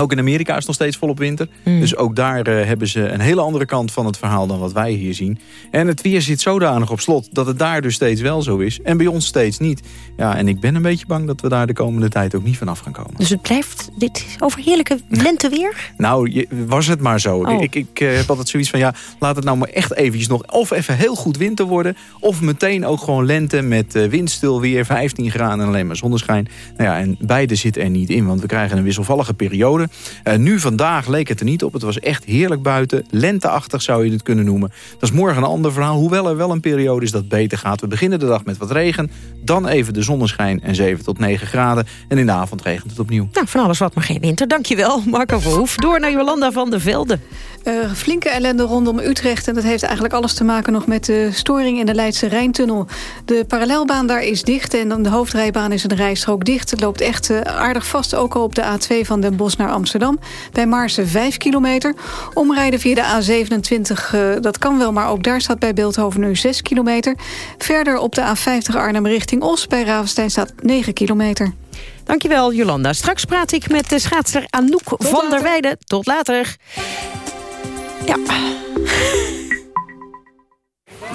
ook in Amerika is het nog steeds volop winter. Mm. Dus ook daar uh, hebben ze een hele andere kant van het verhaal dan wat wij hier zien. En het weer zit zodanig op slot dat het daar dus steeds wel zo is. En bij ons steeds niet. Ja, en ik ben een beetje bang dat we daar de komende tijd ook niet vanaf gaan komen.
Dus het blijft dit overheerlijke lenteweer?
nou, je, was het maar zo.
Oh.
Ik, ik uh, heb altijd zoiets van, ja, laat het nou maar echt eventjes nog... of even heel goed winter worden, of meteen ook gewoon lente met uh, windstil weer, 15 graden en alleen maar zonneschijn. Nou ja, en beide zitten er niet in, want we krijgen een wisselvallige periode. Uh, nu vandaag leek het er niet op. Het was echt heerlijk buiten. Lenteachtig zou je het kunnen noemen. Dat is morgen een ander verhaal. Hoewel er wel een periode is dat beter gaat. We beginnen de dag met wat regen. Dan even de zonneschijn en 7 tot 9 graden. En in de avond regent het opnieuw.
Nou, van alles wat maar geen winter. Dankjewel, Marco Verhoef. Door naar Jolanda van der Velde.
Uh, flinke ellende rondom Utrecht. En dat heeft eigenlijk alles te maken nog met de storing in de Leidse Rijntunnel. De parallelbaan daar is dicht en dan de hoofdrijbaan is een rijstrook dicht. Het loopt echt uh, aardig vast, ook al op de A2 van Den Bosch naar Amsterdam. Bij Maarsen 5 kilometer. Omrijden via de A27, uh, dat kan wel, maar ook daar staat bij Beeldhoven nu 6 kilometer. Verder op de A50 Arnhem richting Os. Bij Ravenstein staat 9 kilometer.
Dankjewel, Jolanda. Straks praat ik met de schaatser Anouk van der Weijden. Tot later. Ja.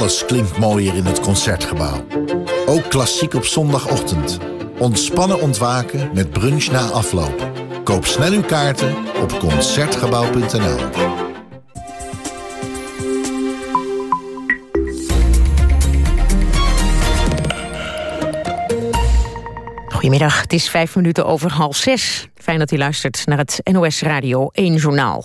Alles klinkt mooier in het Concertgebouw. Ook klassiek op zondagochtend. Ontspannen ontwaken met brunch na afloop. Koop snel uw kaarten op Concertgebouw.nl.
Goedemiddag, het is vijf minuten over half zes. Fijn dat u luistert naar het NOS Radio 1 Journaal.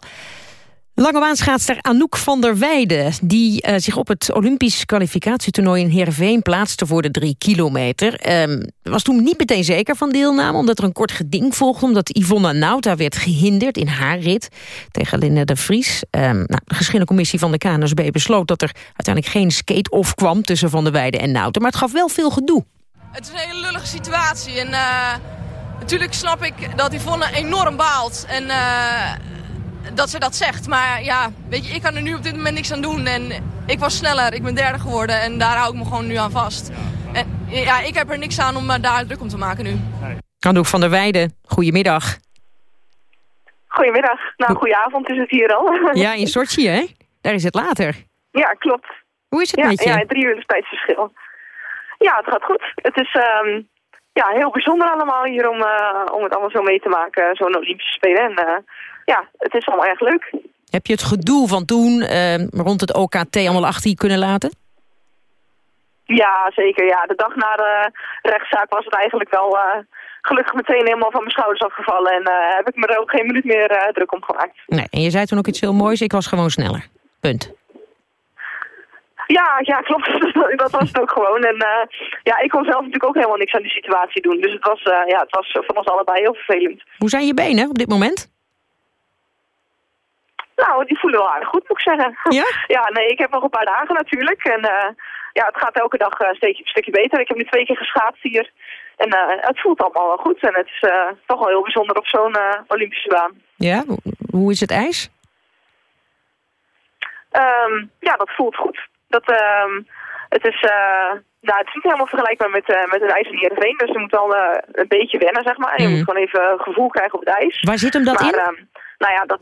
Langebaanschaatster Anouk van der Weijden... die uh, zich op het Olympisch kwalificatietoernooi in Heerenveen plaatste voor de drie kilometer... Um, was toen niet meteen zeker van deelname... omdat er een kort geding volgde... omdat Yvonne Nauta werd gehinderd in haar rit tegen Linda de Vries. Um, nou, de geschillencommissie van de KNSB besloot dat er uiteindelijk geen skate-off kwam... tussen Van der Weijden en Nauta, maar het gaf wel veel gedoe.
Het is een hele lullige situatie en uh, natuurlijk snap ik dat Yvonne enorm baalt... en uh, dat ze dat zegt. Maar ja, weet je, ik kan er nu op dit moment niks aan doen. En ik was sneller, ik ben derde geworden en daar hou ik me gewoon nu aan vast. En ja, ik heb er niks aan om daar druk om te maken nu.
Anouk van der Weijden, goedemiddag.
Goedemiddag. Nou, goedenavond is het hier al.
Ja, in Sochi, hè? Daar is het later.
Ja, klopt.
Hoe is het
ja,
met je?
Ja, drie uur tijdsverschil. Ja, het gaat goed. Het is um, ja, heel bijzonder allemaal hier om, uh, om het allemaal zo mee te maken, zo'n Olympische Spelen. En uh, ja, het is allemaal erg leuk.
Heb je het gedoe van toen uh, rond het OKT allemaal achter je kunnen laten?
Ja, zeker. Ja. De dag na de rechtszaak was het eigenlijk wel gelukkig meteen helemaal van mijn schouders afgevallen. En heb ik me er ook geen minuut meer druk om gemaakt.
Nee, en je zei toen ook iets heel moois, ik was gewoon sneller. Punt.
Ja, ja, klopt. dat was het ook gewoon. En ja, ik kon zelf natuurlijk ook helemaal niks aan die situatie doen. Dus het was, ja, het was voor ons allebei heel vervelend.
Hoe zijn je benen op dit moment?
Nou, die voelen wel aardig goed, moet ik zeggen.
Ja?
Ja, nee, ik heb nog een paar dagen natuurlijk. En uh, ja, het gaat elke dag een stukje, stukje beter. Ik heb nu twee keer geschaatst hier. En het voelt allemaal wel goed. En het is toch wel heel bijzonder op zo'n Olympische baan.
Ja? Hoe is het ijs?
Um, ja, dat voelt goed. Dat, uh, het, is, nou, het is niet helemaal vergelijkbaar met, uh, met het ijs in Heerenveen. Dus je moet al uh, een beetje wennen, zeg maar. En je
Mm.
moet gewoon even gevoel krijgen op het ijs.
Waar zit hem dat
maar,
in?
ehm, nou ja, dat,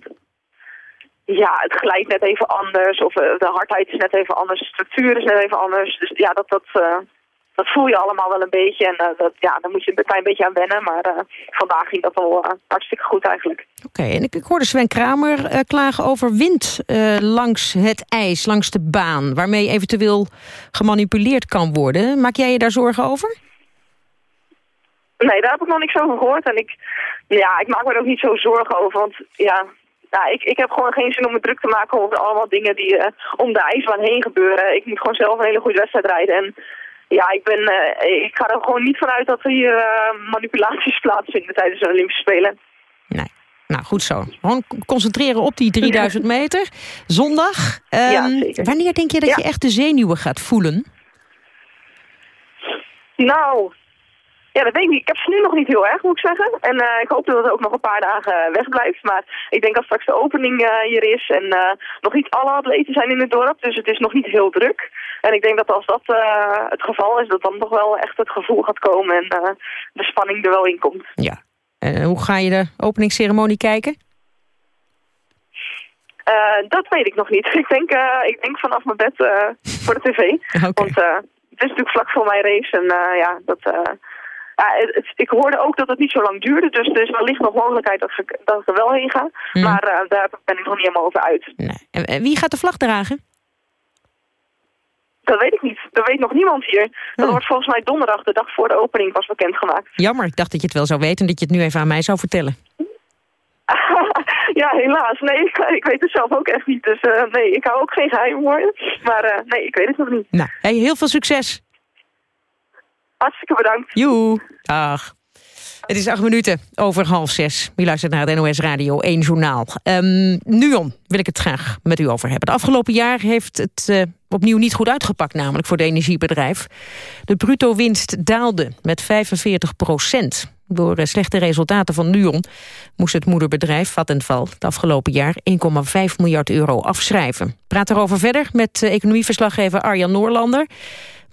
ja, het glijdt net even anders. Of de hardheid is net even anders. De structuur is net even anders. Dus ja, dat, dat, dat voel je allemaal wel een beetje. En dat, ja, daar moet je een klein beetje aan wennen. Maar vandaag ging dat al hartstikke goed eigenlijk.
Oké, okay, en ik, ik, hoorde Sven Kramer klagen over wind langs het ijs, langs de baan... waarmee eventueel gemanipuleerd kan worden. Maak jij je daar zorgen over?
Nee, daar heb ik nog niks over gehoord. En ik, ja, ik maak me er ook niet zo zorgen over. Want ja, ja ik, ik heb gewoon geen zin om me druk te maken... over allemaal dingen die uh, om de ijsbaan heen gebeuren. Ik moet gewoon zelf een hele goede wedstrijd rijden. En ja, ik, ben, ik ga er gewoon niet vanuit dat er hier manipulaties plaatsvinden... tijdens de Olympische Spelen.
Nee. Nou, goed zo. Gewoon concentreren op die 3000 meter. Zondag. Um,
ja, zeker.
Wanneer denk je dat
ja.
je echt de zenuwen gaat voelen?
Nou, ja, dat weet ik niet. Ik heb ze nu nog niet heel erg, moet ik zeggen. En uh, ik hoop dat het ook nog een paar dagen wegblijft. Maar ik denk dat straks de opening uh, hier is en uh, nog niet alle atleten zijn in het dorp. Dus het is nog niet heel druk. En ik denk dat als dat het geval is, dat dan toch wel echt het gevoel gaat komen en de spanning er wel in komt.
Ja. Uh, hoe ga je de openingsceremonie kijken?
Dat weet ik nog niet. Ik denk, ik denk vanaf mijn bed voor de tv.
Okay.
Want het is natuurlijk vlak voor mijn race. En ja, dat, ja, het, het, ik hoorde ook dat het niet zo lang duurde. Dus er is wellicht nog mogelijkheid dat ik, dat ik er wel heen ga. Mm. Maar daar ben ik nog niet helemaal over uit.
Nee. En wie gaat de vlag dragen?
Dat weet ik niet. Dat weet nog niemand hier. Dat oh. wordt volgens mij donderdag, de dag voor de opening, pas bekendgemaakt.
Jammer, ik dacht dat je het wel zou weten en dat je het nu even aan mij zou vertellen.
ja, helaas. Nee, ik, ik, weet het zelf ook echt niet. Dus uh, nee, ik hou ook geen geheim hoor. Maar uh, nee, ik weet het nog niet.
Nou, hey, heel veel succes.
Hartstikke bedankt.
Joe. Dag. Het is acht minuten over half zes. U luistert naar het NOS Radio 1 Journaal. Um, Nuon wil ik het graag met u over hebben. Het afgelopen jaar heeft het uh, opnieuw niet goed uitgepakt... namelijk voor de energiebedrijf. De bruto winst daalde met 45 procent. Door uh, slechte resultaten van Nuon moest het moederbedrijf Vattenfall... het afgelopen jaar 1,5 miljard euro afschrijven. Praat erover verder met uh, economieverslaggever Arjan Noorlander...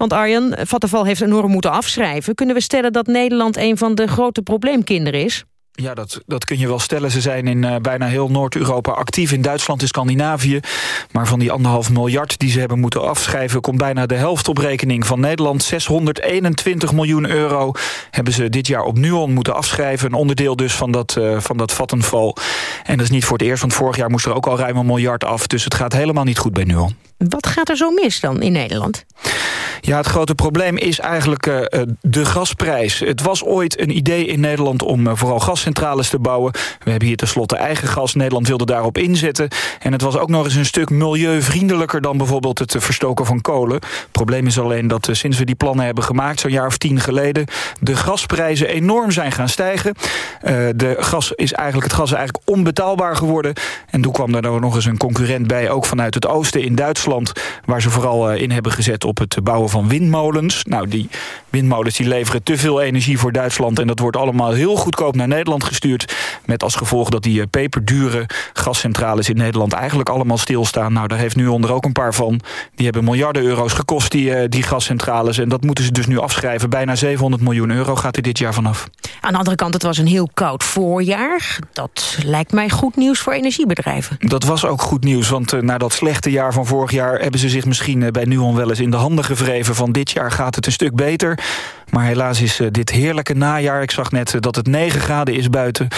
Want Arjen, Vattenfall heeft enorm moeten afschrijven. Kunnen we stellen dat Nederland een van de grote probleemkinderen is?
Ja, dat, dat kun je wel stellen. Ze zijn in uh, bijna heel Noord-Europa actief, in Duitsland en Scandinavië. Maar van die anderhalf miljard die ze hebben moeten afschrijven... komt bijna de helft op rekening van Nederland. 621 miljoen euro hebben ze dit jaar op Nuon moeten afschrijven. Een onderdeel dus van dat, uh, van dat Vattenfall. En dat is niet voor het eerst, want vorig jaar moest er ook al ruim een miljard af. Dus het gaat helemaal niet goed bij Nuon.
Wat gaat er zo mis dan in Nederland?
Ja, het grote probleem is eigenlijk uh, de gasprijs. Het was ooit een idee in Nederland om uh, vooral gascentrales te bouwen. We hebben hier tenslotte eigen gas. Nederland wilde daarop inzetten. En het was ook nog eens een stuk milieuvriendelijker... dan bijvoorbeeld het verstoken van kolen. Het probleem is alleen dat sinds we die plannen hebben gemaakt... zo'n jaar of tien geleden... de gasprijzen enorm zijn gaan stijgen. de gas is eigenlijk, het gas is eigenlijk onbetaalbaar geworden. En toen kwam er nog eens een concurrent bij... ook vanuit het oosten in Duitsland... waar ze vooral in hebben gezet op het bouwen van windmolens. Nou, die windmolens die leveren te veel energie voor Duitsland... en dat wordt allemaal heel goedkoop naar Nederland gestuurd... met als gevolg dat die peperdure gascentrales in Nederland... eigenlijk allemaal stilstaan. Nou, daar heeft nu onder ook een paar van. Die hebben miljarden euro's gekost, die, die gascentrales. En dat moeten ze dus nu afschrijven. Bijna 700 miljoen euro gaat er dit jaar vanaf.
Aan de andere kant, het was een heel koud voorjaar. Dat lijkt mij goed nieuws voor energiebedrijven.
Dat was ook goed nieuws, want uh, na dat slechte jaar van vorig jaar... hebben ze zich misschien uh, bij Nuon wel eens in de handen gevreven... van dit jaar gaat het een stuk beter. Maar helaas is uh, dit heerlijke najaar... ik zag net dat het 9 graden is buiten...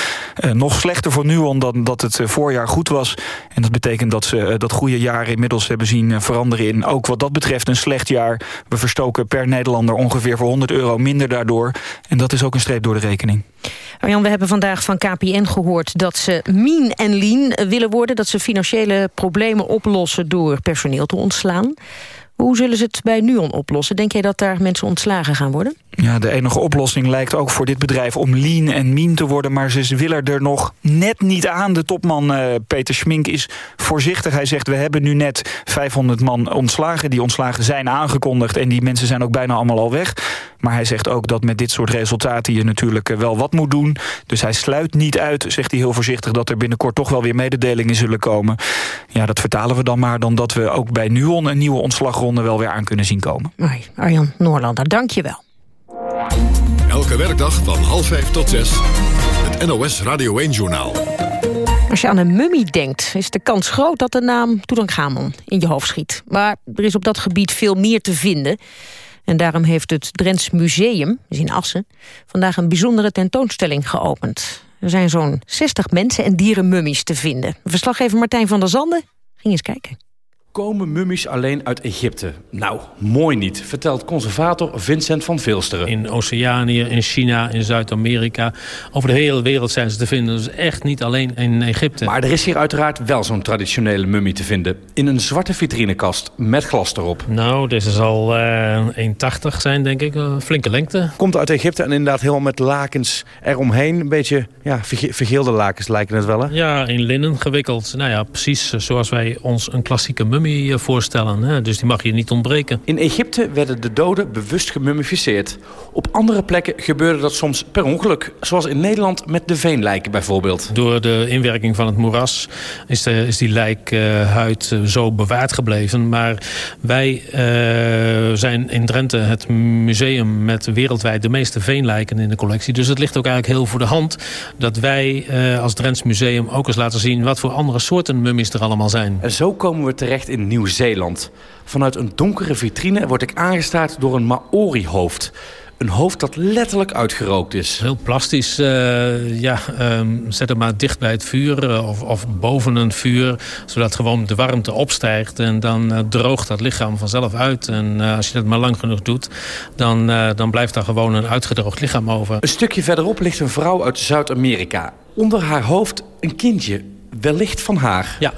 nog slechter voor Nuon dan dat het voorjaar goed was. En dat betekent dat ze dat goede jaar inmiddels hebben zien veranderen... in ook wat dat betreft een slecht jaar. We verstoken per Nederlander ongeveer voor 100 euro minder daardoor. En dat is ook een streep door de rekening.
Arjan, we hebben vandaag van KPN gehoord dat ze mean en lean willen worden. Dat ze financiële problemen oplossen door personeel te ontslaan. Hoe zullen ze het bij Nuon oplossen? Denk jij dat daar mensen ontslagen gaan worden?
Ja, de enige oplossing lijkt ook voor dit bedrijf om lean en mean te worden. Maar ze willen er nog net niet aan. De topman uh, Peter Schmink is voorzichtig. Hij zegt, we hebben nu net 500 man ontslagen. Die ontslagen zijn aangekondigd en die mensen zijn ook bijna allemaal al weg. Maar hij zegt ook dat met dit soort resultaten je natuurlijk wel wat moet doen. Dus hij sluit niet uit, zegt hij heel voorzichtig... dat er binnenkort toch wel weer mededelingen zullen komen. Ja, dat vertalen we dan maar dan dat we ook bij Nuon... een nieuwe wel weer aan kunnen zien komen.
Hoi, Arjan Noorlander, dank je wel.
Elke werkdag van half vijf tot zes. Het NOS Radio 1-journaal.
Als je aan een mummie denkt, is de kans groot dat de naam Tutankhamon in je hoofd schiet. Maar er is op dat gebied veel meer te vinden. En daarom heeft het Drents Museum, dus in Assen... vandaag een bijzondere tentoonstelling geopend. Er zijn zo'n 60 mensen en dierenmummies te vinden. Verslaggever Martijn van der Zanden ging eens kijken.
Komen mummies alleen uit Egypte? Nou, mooi niet, vertelt conservator Vincent van Vilsteren.
In Oceanië, in China, in Zuid-Amerika. Over de hele wereld zijn ze te vinden. Dus echt niet alleen in Egypte.
Maar er is hier uiteraard wel zo'n traditionele mummie te vinden. In een zwarte vitrinekast met glas erop.
Nou, deze zal uh, 1,80 zijn, denk ik. Een flinke lengte.
Komt uit Egypte en inderdaad helemaal met lakens eromheen. Een beetje ja, vergeelde lakens lijken het wel, hè?
Ja, in linnen gewikkeld. Nou ja, precies zoals wij ons een klassieke mummie voorstellen. Hè? Dus die mag je niet ontbreken.
In Egypte werden de doden bewust gemummificeerd. Op andere plekken gebeurde dat soms per ongeluk. Zoals in Nederland met de veenlijken bijvoorbeeld.
Door de inwerking van het moeras is, de, is die lijkhuid zo bewaard gebleven. Maar wij uh, zijn in Drenthe het museum met wereldwijd de meeste veenlijken in de collectie. Dus het ligt ook eigenlijk heel voor de hand dat wij uh, als Drents Museum ook eens laten zien wat voor andere soorten mummies er allemaal zijn.
En zo komen we terecht in Nieuw-Zeeland. Vanuit een donkere vitrine word ik aangestaard door een Maori-hoofd. Een hoofd dat letterlijk uitgerookt is.
Heel plastisch. Uh, ja, um, zet hem maar dicht bij het vuur uh, of, of, boven een vuur. Zodat gewoon de warmte opstijgt. En dan uh, droogt dat lichaam vanzelf uit. En als je dat maar lang genoeg doet, dan, dan blijft daar gewoon een uitgedroogd lichaam over.
Een stukje verderop ligt een vrouw uit Zuid-Amerika. Onder haar hoofd een kindje wellicht van haar.
Ja,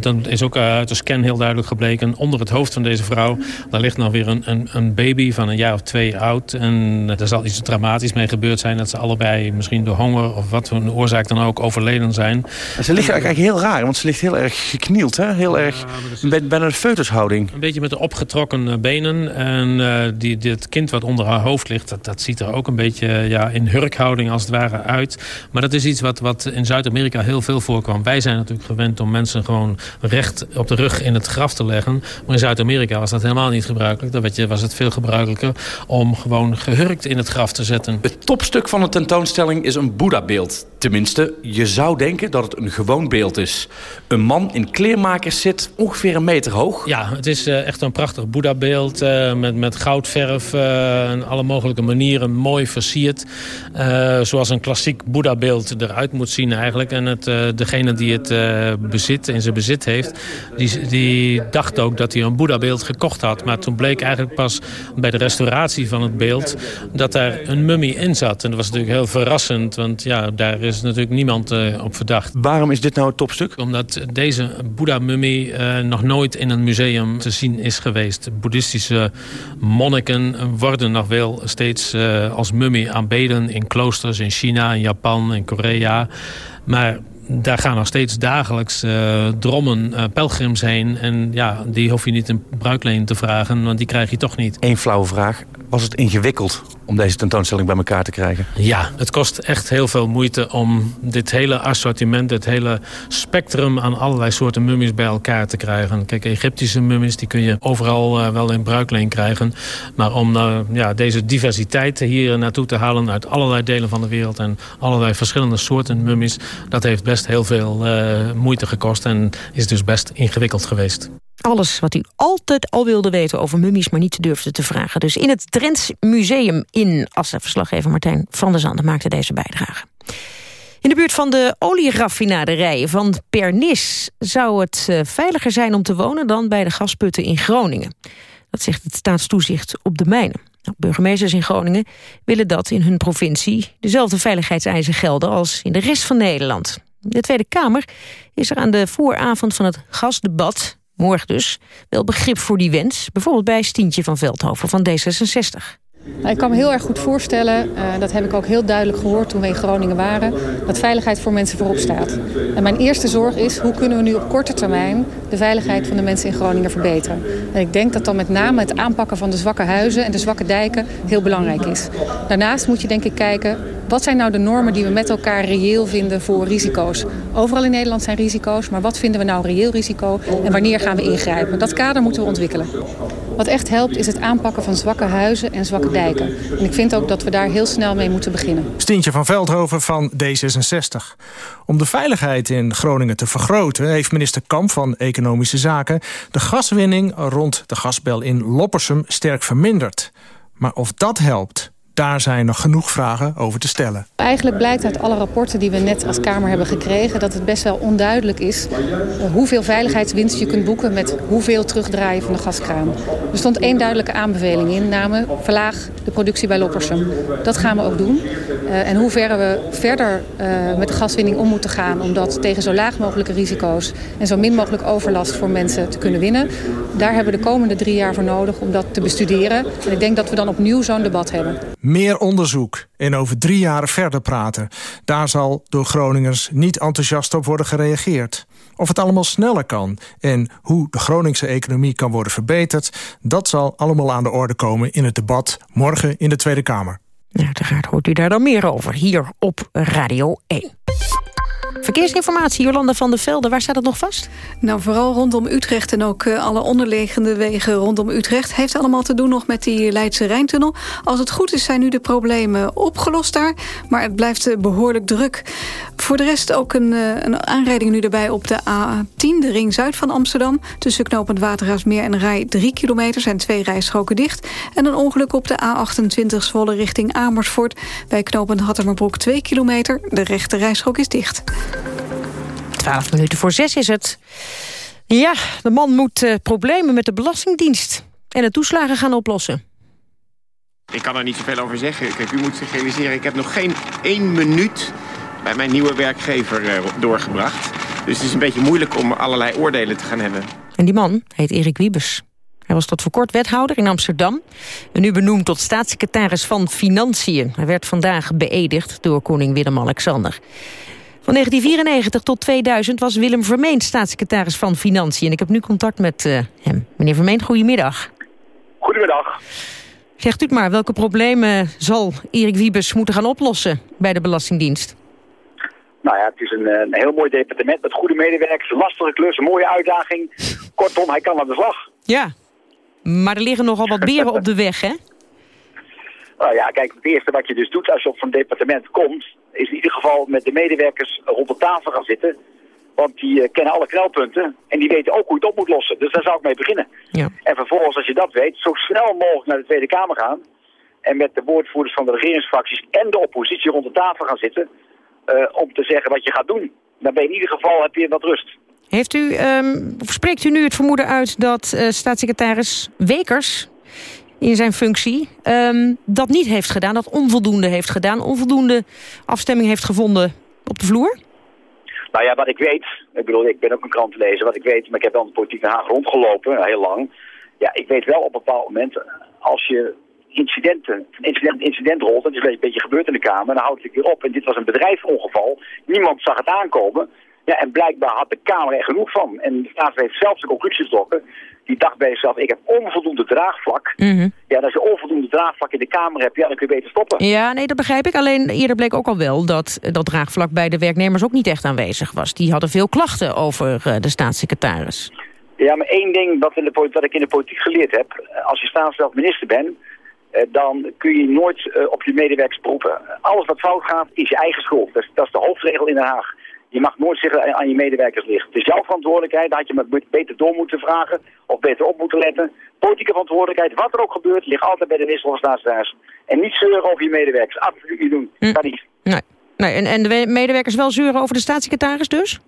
dat is ook uit de scan heel duidelijk gebleken. Onder het hoofd van deze vrouw, daar ligt nog weer een, een, een baby van een jaar of twee oud. En er zal iets dramatisch mee gebeurd zijn. Dat ze allebei misschien door honger of wat voor een oorzaak dan ook overleden zijn.
ze ligt eigenlijk heel raar, want ze ligt heel erg geknield. Hè? Heel erg, is... bijna een foetushouding.
Een beetje met de opgetrokken benen. En uh, die, dit kind wat onder haar hoofd ligt, dat, dat ziet er ook een beetje ja, in hurkhouding als het ware uit. Maar dat is iets wat, wat in Zuid-Amerika heel veel voorkwam. Wij zijn natuurlijk gewend om mensen gewoon recht op de rug in het graf te leggen. Maar in Zuid-Amerika was dat helemaal niet gebruikelijk. Dan was het veel gebruikelijker om gewoon gehurkt in het graf te zetten.
Het topstuk van de tentoonstelling is een Boeddha-beeld. Tenminste, je zou denken dat het een gewoon beeld is. Een man in kleermakers zit ongeveer een meter hoog.
Ja, het is uh, echt een prachtig Boeddha-beeld uh, met, met goudverf uh, en alle mogelijke manieren mooi versierd. zoals een klassiek Boeddha-beeld eruit moet zien eigenlijk. En het, degene die het bezit, in zijn bezit heeft, die, die dacht ook dat hij een Boeddha-beeld gekocht had. Maar toen bleek eigenlijk pas bij de restauratie van het beeld dat daar een mummie in zat. En dat was natuurlijk heel verrassend, want ja, daar is natuurlijk niemand uh, op verdacht.
Waarom is dit nou het topstuk?
Omdat deze Boeddha-mummie uh, nog nooit in een museum te zien is geweest. Boeddhistische monniken worden nog wel steeds als mummie aanbeden in kloosters in China, in Japan, in Korea. Maar daar gaan nog steeds dagelijks uh, drommen, uh, pelgrims heen. En ja, die hoef je niet een bruikleen te vragen, want die krijg je toch niet.
Eén flauwe vraag. Was het ingewikkeld om deze tentoonstelling bij elkaar te krijgen?
Ja, het kost echt heel veel moeite om dit hele assortiment... dit hele spectrum aan allerlei soorten mummies bij elkaar te krijgen. Kijk, Egyptische mummies die kun je overal uh, wel in bruikleen krijgen. Maar om uh, ja, deze diversiteit hier naartoe te halen... uit allerlei delen van de wereld en allerlei verschillende soorten mummies... dat heeft best heel veel uh, moeite gekost en is dus best ingewikkeld geweest.
Alles wat u altijd al wilde weten over mummies, maar niet durfde te vragen. Dus in het Drents Museum in Assen. Verslaggever Martijn van der Zanden maakte deze bijdrage. In de buurt van de olieraffinaderijen van Pernis... zou het eh, veiliger zijn om te wonen dan bij de gasputten in Groningen. Dat zegt het staatstoezicht op de mijnen. Burgemeesters in Groningen willen dat in hun provincie... dezelfde veiligheidseisen gelden als in de rest van Nederland. De Tweede Kamer is er aan de vooravond van het gasdebat morgen dus, wel begrip voor die wens. Bijvoorbeeld bij Stientje van Veldhoven van D66.
Nou, ik kan me heel erg goed voorstellen, uh, dat heb ik ook heel duidelijk gehoord toen we in Groningen waren, dat veiligheid voor mensen voorop staat. En mijn eerste zorg is, hoe kunnen we nu op korte termijn de veiligheid van de mensen in Groningen verbeteren? En ik denk dat dan met name het aanpakken van de zwakke huizen en de zwakke dijken heel belangrijk is. Daarnaast moet je denk ik kijken, wat zijn nou de normen die we met elkaar reëel vinden voor risico's? Overal in Nederland zijn risico's, maar wat vinden we nou reëel risico en wanneer gaan we ingrijpen? Dat kader moeten we ontwikkelen. Wat echt helpt is het aanpakken van zwakke huizen en zwakke dijken. En ik vind ook dat we daar heel snel mee moeten beginnen.
Stintje van Veldhoven van D66. Om de veiligheid in Groningen te vergroten... heeft minister Kamp van Economische Zaken... de gaswinning rond de gasbel in Loppersum sterk verminderd. Maar of dat helpt daar zijn nog genoeg vragen over te stellen.
Eigenlijk blijkt uit alle rapporten die we net als Kamer hebben gekregen... dat het best wel onduidelijk is eh, hoeveel veiligheidswinst je kunt boeken... met hoeveel terugdraaien van de gaskraan. Er stond één duidelijke aanbeveling in, namelijk verlaag de productie bij Loppersum. Dat gaan we ook doen. Uh, en hoe ver we verder uh, met de gaswinning om moeten gaan... om dat tegen zo laag mogelijke risico's en zo min mogelijk overlast voor mensen te kunnen winnen... daar hebben we de komende drie jaar voor nodig om dat te bestuderen. En ik denk dat we dan opnieuw zo'n debat hebben.
Meer onderzoek en over drie jaar verder praten. Daar zal door Groningers niet enthousiast op worden gereageerd. Of het allemaal sneller kan en hoe de Groningse economie kan worden verbeterd... dat zal allemaal aan de orde komen in het debat morgen in de Tweede Kamer.
Uiteraard hoort u daar dan meer over, hier op Radio 1. Verkeersinformatie, Jolanda van der Velde, waar staat het nog vast?
Nou, vooral rondom Utrecht en ook uh, alle onderliggende wegen rondom Utrecht... heeft allemaal te doen nog met die Leidse Rijntunnel. Als het goed is, zijn nu de problemen opgelost daar. Maar het blijft uh, behoorlijk druk. Voor de rest ook een, uh, een aanrijding nu erbij op de A10, de ring zuid van Amsterdam. Tussen knooppunt Waterhaasmeer en Rij 3 kilometer zijn twee rijstroken dicht. En een ongeluk op de A28 Zwolle richting Amersfoort. Bij knooppunt Hattermerbroek 2 kilometer. De rechte rijstrook is dicht.
12 minuten voor zes is het. Ja, de man moet uh, problemen met de Belastingdienst en de toeslagen gaan oplossen.
Ik kan er niet zoveel over zeggen. Kijk, u moet zich realiseren, ik heb nog geen één minuut bij mijn nieuwe werkgever uh, doorgebracht. Dus het is een beetje moeilijk om allerlei oordelen te gaan hebben.
En die man heet Erik Wiebes. Hij was tot voor kort wethouder in Amsterdam. En nu benoemd tot staatssecretaris van Financiën. Hij werd vandaag beëdigd door koning Willem-Alexander. Van 1994 tot 2000 was Willem Vermeen staatssecretaris van Financiën. En ik heb nu contact met uh, hem. Meneer Vermeen, goedemiddag.
Goedemiddag.
Zegt u het maar, welke problemen zal Erik Wiebes moeten gaan oplossen bij de Belastingdienst?
Nou ja, het is een, een heel mooi departement met goede medewerkers, lastige klus, een mooie uitdaging. Kortom, hij kan aan de slag.
Ja, maar er liggen nogal wat beren op de weg, hè?
Nou ja, kijk, het eerste wat je dus doet als je op zo'n departement komt... is in ieder geval met de medewerkers rond de tafel gaan zitten. Want die uh, kennen alle knelpunten en die weten ook hoe je het op moet lossen. Dus daar zou ik mee beginnen.
Ja.
En vervolgens, als je dat weet, zo snel mogelijk naar de Tweede Kamer gaan... en met de woordvoerders van de regeringsfracties en de oppositie rond de tafel gaan zitten... Uh, om te zeggen wat je gaat doen. Dan ben je in ieder geval, heb je wat rust.
Heeft u, um, spreekt u nu het vermoeden uit dat uh, staatssecretaris Wekers in zijn functie um, dat niet heeft gedaan, dat onvoldoende heeft gedaan, onvoldoende afstemming heeft gevonden op de vloer?
Nou ja, wat ik weet, ik bedoel, ik ben ook een krant lezen, wat ik weet, maar ik heb wel de politiek Den Haag rondgelopen, heel lang. Ja, ik weet wel op een bepaald moment, als je incidenten, incident, incident rolt, dat is een beetje gebeurd in de Kamer, dan houdt het weer op. En dit was een bedrijfsongeval, niemand zag het aankomen. Ja, en blijkbaar had de Kamer er genoeg van. En de staat heeft zelfs de conclusie getrokken. Die dacht bij zichzelf, ik heb onvoldoende draagvlak.
Mm -hmm.
Ja, als je onvoldoende draagvlak in de Kamer hebt, ja, dan kun je beter stoppen.
Ja, nee, dat begrijp ik. Alleen eerder bleek ook al wel dat dat draagvlak bij de werknemers ook niet echt aanwezig was. Die hadden veel klachten over uh, de staatssecretaris.
Ja, maar één ding wat, in de, wat ik in de politiek geleerd heb. Als je staatszelf minister bent, dan kun je nooit op je medewerkers beroepen. Alles wat fout gaat, is je eigen schuld. Dat is, dat is de hoofdregel in Den Haag. Je mag nooit zeggen aan je medewerkers ligt. Het is jouw verantwoordelijkheid, daar had je maar beter door moeten vragen of beter op moeten letten. Politieke verantwoordelijkheid, wat er ook gebeurt, ligt altijd bij de wissel van staatssecretaris. En niet zeuren over je medewerkers, absoluut niet doen.
Hm.
Kan niet.
Nee. nee. En, en de medewerkers wel zeuren over de staatssecretaris dus?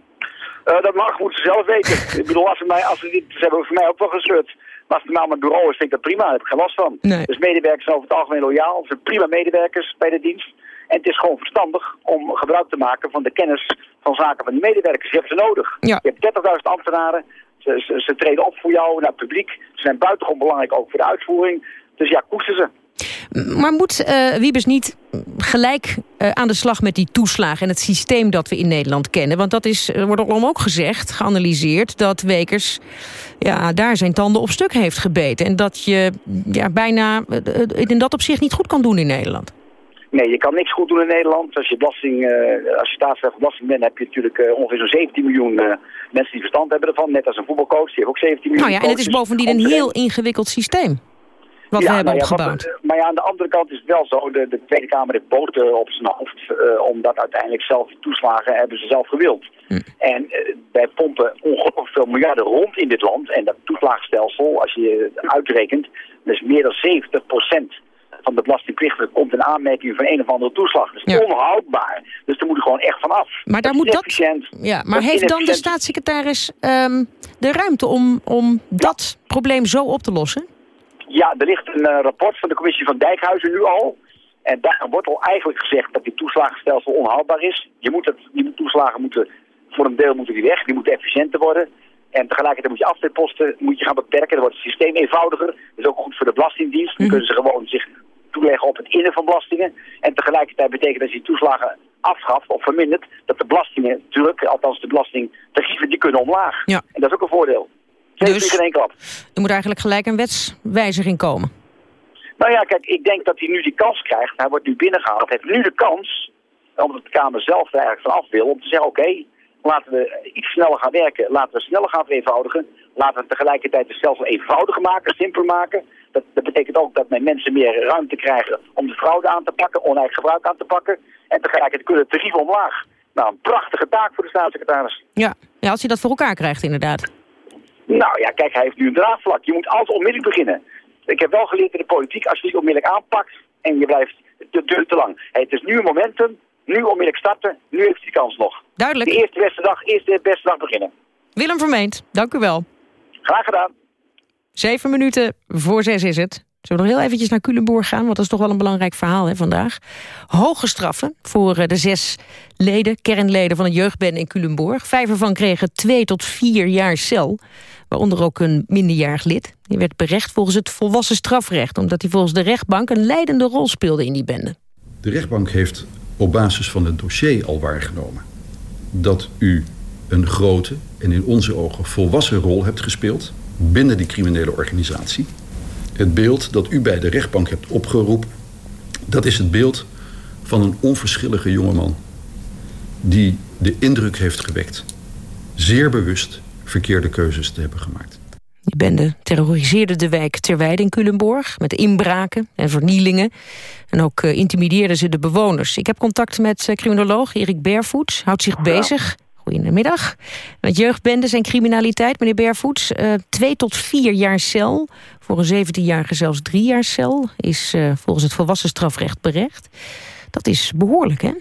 Uh, dat mag, moeten ze zelf weten. ik bedoel, als ze, mij, als ze, dit, ze hebben voor mij ook wel gezeurd. Maar als het nou mijn bureau is, vind ik dat prima, daar heb ik geen last van.
Nee.
Dus medewerkers zijn over het algemeen loyaal, ze zijn prima medewerkers bij de dienst. En het is gewoon verstandig om gebruik te maken van de kennis van zaken van die medewerkers. Je hebt ze nodig.
Ja.
Je hebt 30.000 ambtenaren. Ze, ze, ze, treden op voor jou naar het publiek. Ze zijn buitengewoon belangrijk ook voor de uitvoering. Dus ja, koester ze.
Maar moet uh, Wiebes niet gelijk uh, aan de slag met die toeslagen... en het systeem dat we in Nederland kennen? Want dat is, er wordt ook gezegd, geanalyseerd... dat Wekers ja, daar zijn tanden op stuk heeft gebeten. En dat je ja, bijna uh, in dat opzicht niet goed kan doen in Nederland.
Nee, je kan niks goed doen in Nederland. Als je, belasting, uh, als je staatsrecht belasting bent, heb je natuurlijk uh, ongeveer zo'n 17 miljoen uh, mensen die verstand hebben ervan. Net als een voetbalcoach, die heeft ook 17 miljoen.
Nou ja, en het is bovendien een heel ingewikkeld systeem. Wat
ja,
we hebben
nou ja,
opgebouwd.
Wat, maar ja, aan de andere kant is het wel zo. De, de Tweede Kamer heeft boter op zijn hoofd. Omdat uiteindelijk zelf die toeslagen hebben ze zelf gewild.
Hm.
En wij pompen ongelooflijk veel miljarden rond in dit land. En dat toeslagenstelsel, als je het uitrekent, dat is meer dan 70 procent van de belastingplichtige komt in aanmerking van een of andere toeslag. Dat is
Ja.
onhoudbaar. Dus daar moet er gewoon echt van af.
Maar daar moet dat... Ja, maar heeft dan de staatssecretaris um, de ruimte om, om dat probleem zo op te lossen?
Ja, er ligt een uh, rapport van de commissie van Dijkhuizen nu al. En daar wordt al eigenlijk gezegd dat die toeslagenstelsel onhoudbaar is. Je moet het, die toeslagen moeten, voor een deel moeten die weg, die moeten efficiënter worden. En tegelijkertijd moet je afzetposten moet je gaan beperken. Dan wordt het systeem eenvoudiger. Dat is ook goed voor de Belastingdienst. Dan kunnen ze gewoon zich toeleggen op het innen van belastingen. En tegelijkertijd betekent dat je die toeslagen afschaft of vermindert, dat de belastingen druk, althans de belastingtarieven, die kunnen omlaag.
Ja.
En dat is ook een voordeel. Twee
Dus-
in één klap.
Er moet eigenlijk gelijk een wetswijziging komen.
Nou ja, kijk, ik denk dat hij nu die kans krijgt. Hij wordt nu binnengehaald. Hij heeft nu de kans, omdat de Kamer zelf er eigenlijk vanaf wil, om te zeggen, oké, laten we iets sneller gaan werken. Laten we sneller gaan vereenvoudigen. Laten we tegelijkertijd het stelsel eenvoudiger maken, simpeler maken. Dat, dat betekent ook dat mijn mensen meer ruimte krijgen om de fraude aan te pakken, oneigen gebruik aan te pakken. En tegelijkertijd kunnen de tarieven omlaag. Nou, een prachtige taak voor de staatssecretaris.
Ja. ja, als hij dat voor elkaar krijgt inderdaad.
Nou ja, kijk, hij heeft nu een draagvlak. Je moet altijd onmiddellijk beginnen. Ik heb wel geleerd in de politiek, als je niet onmiddellijk aanpakt en je blijft, het duurt te lang. Hey, het is nu een momentum, nu onmiddellijk starten, nu heeft hij die kans nog.
Duidelijk.
De eerste beste dag, eerste beste dag beginnen.
Willem Vermeend, dank u wel.
Graag gedaan.
Zeven minuten voor zes is het. Zullen we nog heel eventjes naar Culemborg gaan? Want dat is toch wel een belangrijk verhaal hè, vandaag. Hoge straffen voor eh, de zes leden, kernleden van het jeugdbende in Culemborg. Vijf ervan kregen twee tot vier jaar cel. Waaronder ook een minderjarig lid. Die werd berecht volgens het volwassen strafrecht... omdat hij volgens de rechtbank een leidende rol speelde in die bende.
De rechtbank heeft op basis van het dossier al waargenomen... dat u een grote en in onze ogen volwassen rol hebt gespeeld... binnen die criminele organisatie. Het beeld dat u bij de rechtbank hebt opgeroepen... dat is het beeld van een onverschillige jongeman... die de indruk heeft gewekt... zeer bewust verkeerde keuzes te hebben gemaakt.
Die bende terroriseerde de wijk Terweide in Culemborg... met inbraken en vernielingen. En ook uh, intimideerden ze de bewoners. Ik heb contact met uh, criminoloog Erik Bervoets. Houdt zich bezig Goedemiddag. Met jeugdbendes en criminaliteit, meneer Bervoets. Uh, twee tot vier jaar cel. Voor een 17-jarige zelfs drie jaar cel. Is volgens het volwassen strafrecht berecht. Dat is behoorlijk, hè?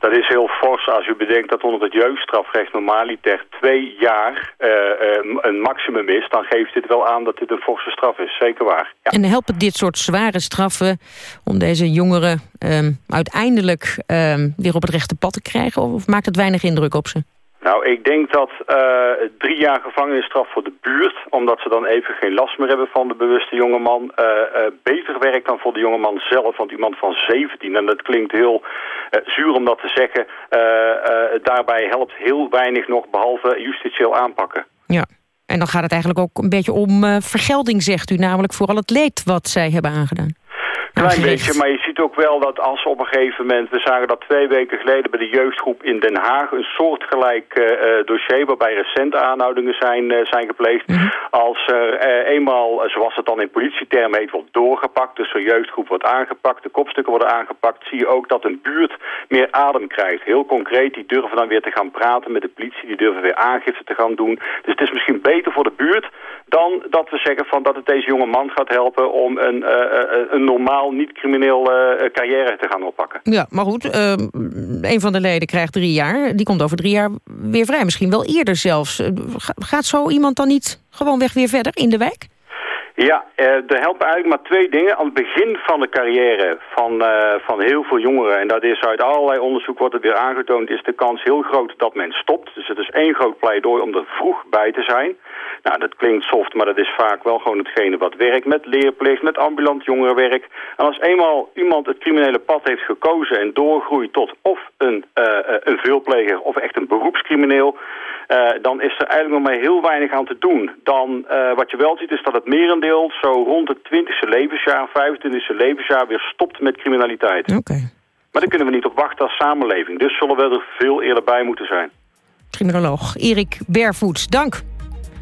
Dat is heel fors als u bedenkt dat onder het jeugdstrafrecht normaliter twee jaar uh, uh, een maximum is. Dan geeft dit wel aan dat dit een forse straf is. Zeker waar.
Ja. En helpen dit soort zware straffen om deze jongeren um, uiteindelijk um, weer op het rechte pad te krijgen? Of maakt het weinig indruk op ze?
Nou, ik denk dat uh, drie jaar gevangenisstraf voor de buurt... omdat ze dan even geen last meer hebben van de bewuste jongeman... Uh, uh, beter werkt dan voor de jongeman zelf. Want iemand van 17, en dat klinkt heel zuur om dat te zeggen... daarbij helpt heel weinig nog, behalve justitieel aanpakken.
Ja, en dan gaat het eigenlijk ook een beetje om vergelding, zegt u. Namelijk voor al het leed wat zij hebben aangedaan.
Klein beetje, maar je ziet ook wel dat als op een gegeven moment... we zagen dat twee weken geleden bij de jeugdgroep in Den Haag... een soortgelijk uh, dossier waarbij recente aanhoudingen zijn, uh, zijn gepleegd. Mm -hmm. Als er uh, eenmaal, zoals het dan in politietermen heet, wordt doorgepakt... dus een jeugdgroep wordt aangepakt, de kopstukken worden aangepakt... zie je ook dat een buurt meer adem krijgt. Heel concreet, die durven dan weer te gaan praten met de politie... die durven weer aangifte te gaan doen. Dus het is misschien beter voor de buurt dan dat we zeggen van dat het deze jonge man gaat helpen... om een, een normaal niet-crimineel uh, carrière te gaan oppakken.
Ja, maar goed, uh, een van de leden krijgt drie jaar. Die komt over drie jaar weer vrij. Misschien wel eerder zelfs. Gaat zo iemand dan niet gewoonweg weer verder in de wijk?
Ja, uh, er helpen eigenlijk maar twee dingen. Aan het begin van de carrière van, uh, van heel veel jongeren... en dat is uit allerlei onderzoek wordt het weer aangetoond... is de kans heel groot dat men stopt. Dus het is één groot pleidooi om er vroeg bij te zijn... Nou, dat klinkt soft, maar dat is vaak wel gewoon hetgene wat werkt. Met leerplicht, met ambulant jongerenwerk. En als eenmaal iemand het criminele pad heeft gekozen en doorgroeit tot of een, uh, een veelpleger of echt een beroepscrimineel... Dan is er eigenlijk nog maar heel weinig aan te doen. Dan, wat je wel ziet is dat het merendeel zo rond het 20e levensjaar, 25e levensjaar weer stopt met criminaliteit.
Oké. Okay.
Maar daar kunnen we niet op wachten als samenleving. Dus zullen we er veel eerder bij moeten zijn.
Criminoloog Erik Bervoets, dank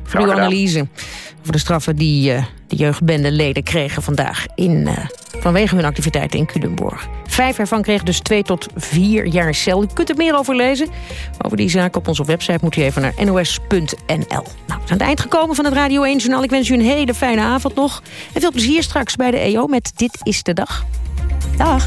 voor uw analyse over de straffen die uh, de jeugdbendeleden kregen vandaag in, uh, vanwege hun activiteiten in Culemborg. Vijf ervan kregen dus twee tot vier jaar cel. U kunt er meer over lezen. Over die zaak op onze website moet u even naar nos.nl. Nou, we zijn aan het eind gekomen van het Radio 1 Journaal. Ik wens u een hele fijne avond nog. En veel plezier straks bij de EO met Dit is de Dag. Dag.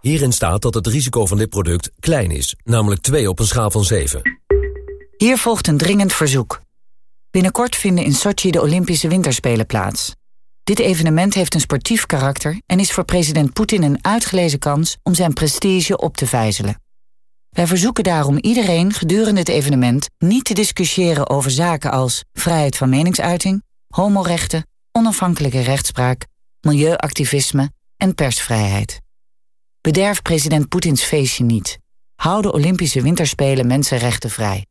Hierin staat dat het risico van dit product klein is, namelijk 2 op een schaal van 7.
Hier volgt een dringend verzoek. Binnenkort vinden in Sochi de Olympische Winterspelen plaats. Dit evenement heeft een sportief karakter en is voor president Poetin een uitgelezen kans om zijn prestige op te vijzelen. Wij verzoeken daarom iedereen gedurende het evenement niet te discussiëren over zaken als vrijheid van meningsuiting, homorechten, onafhankelijke rechtspraak, milieuactivisme en persvrijheid. Bederf president Poetins feestje niet. Hou de Olympische Winterspelen mensenrechten vrij.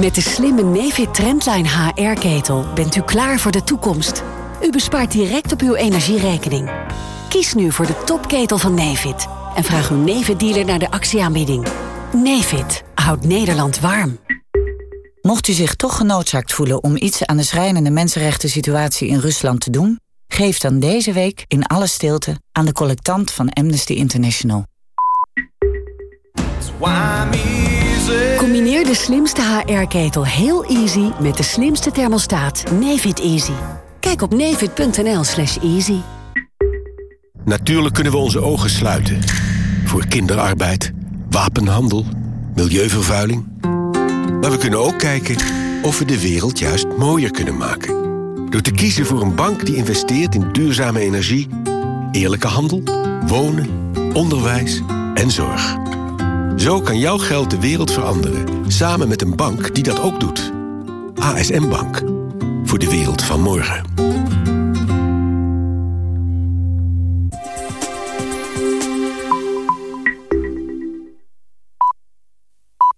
Met de slimme Nefit Trendline HR-ketel bent u klaar voor de toekomst. U bespaart direct op uw energierekening. Kies nu voor de topketel van Nefit en vraag uw Nefit-dealer naar de actieaanbieding. Nefit houdt Nederland warm.
Mocht u zich toch genoodzaakt voelen om iets aan de schrijnende mensenrechten situatie in Rusland te doen, geef dan deze week in alle stilte aan de collectant van Amnesty International.
Combineer de slimste HR-ketel heel easy met de slimste thermostaat Nefit Easy. Kijk op nefit.nl slash easy.
Natuurlijk kunnen we onze ogen sluiten. Voor kinderarbeid, wapenhandel, milieuvervuiling. Maar we kunnen ook kijken of we de wereld juist mooier kunnen maken. Door te kiezen voor een bank die investeert in duurzame energie, eerlijke handel, wonen, onderwijs en zorg. Zo kan jouw geld de wereld veranderen, samen met een bank die dat ook doet. ASM Bank, voor de wereld van morgen.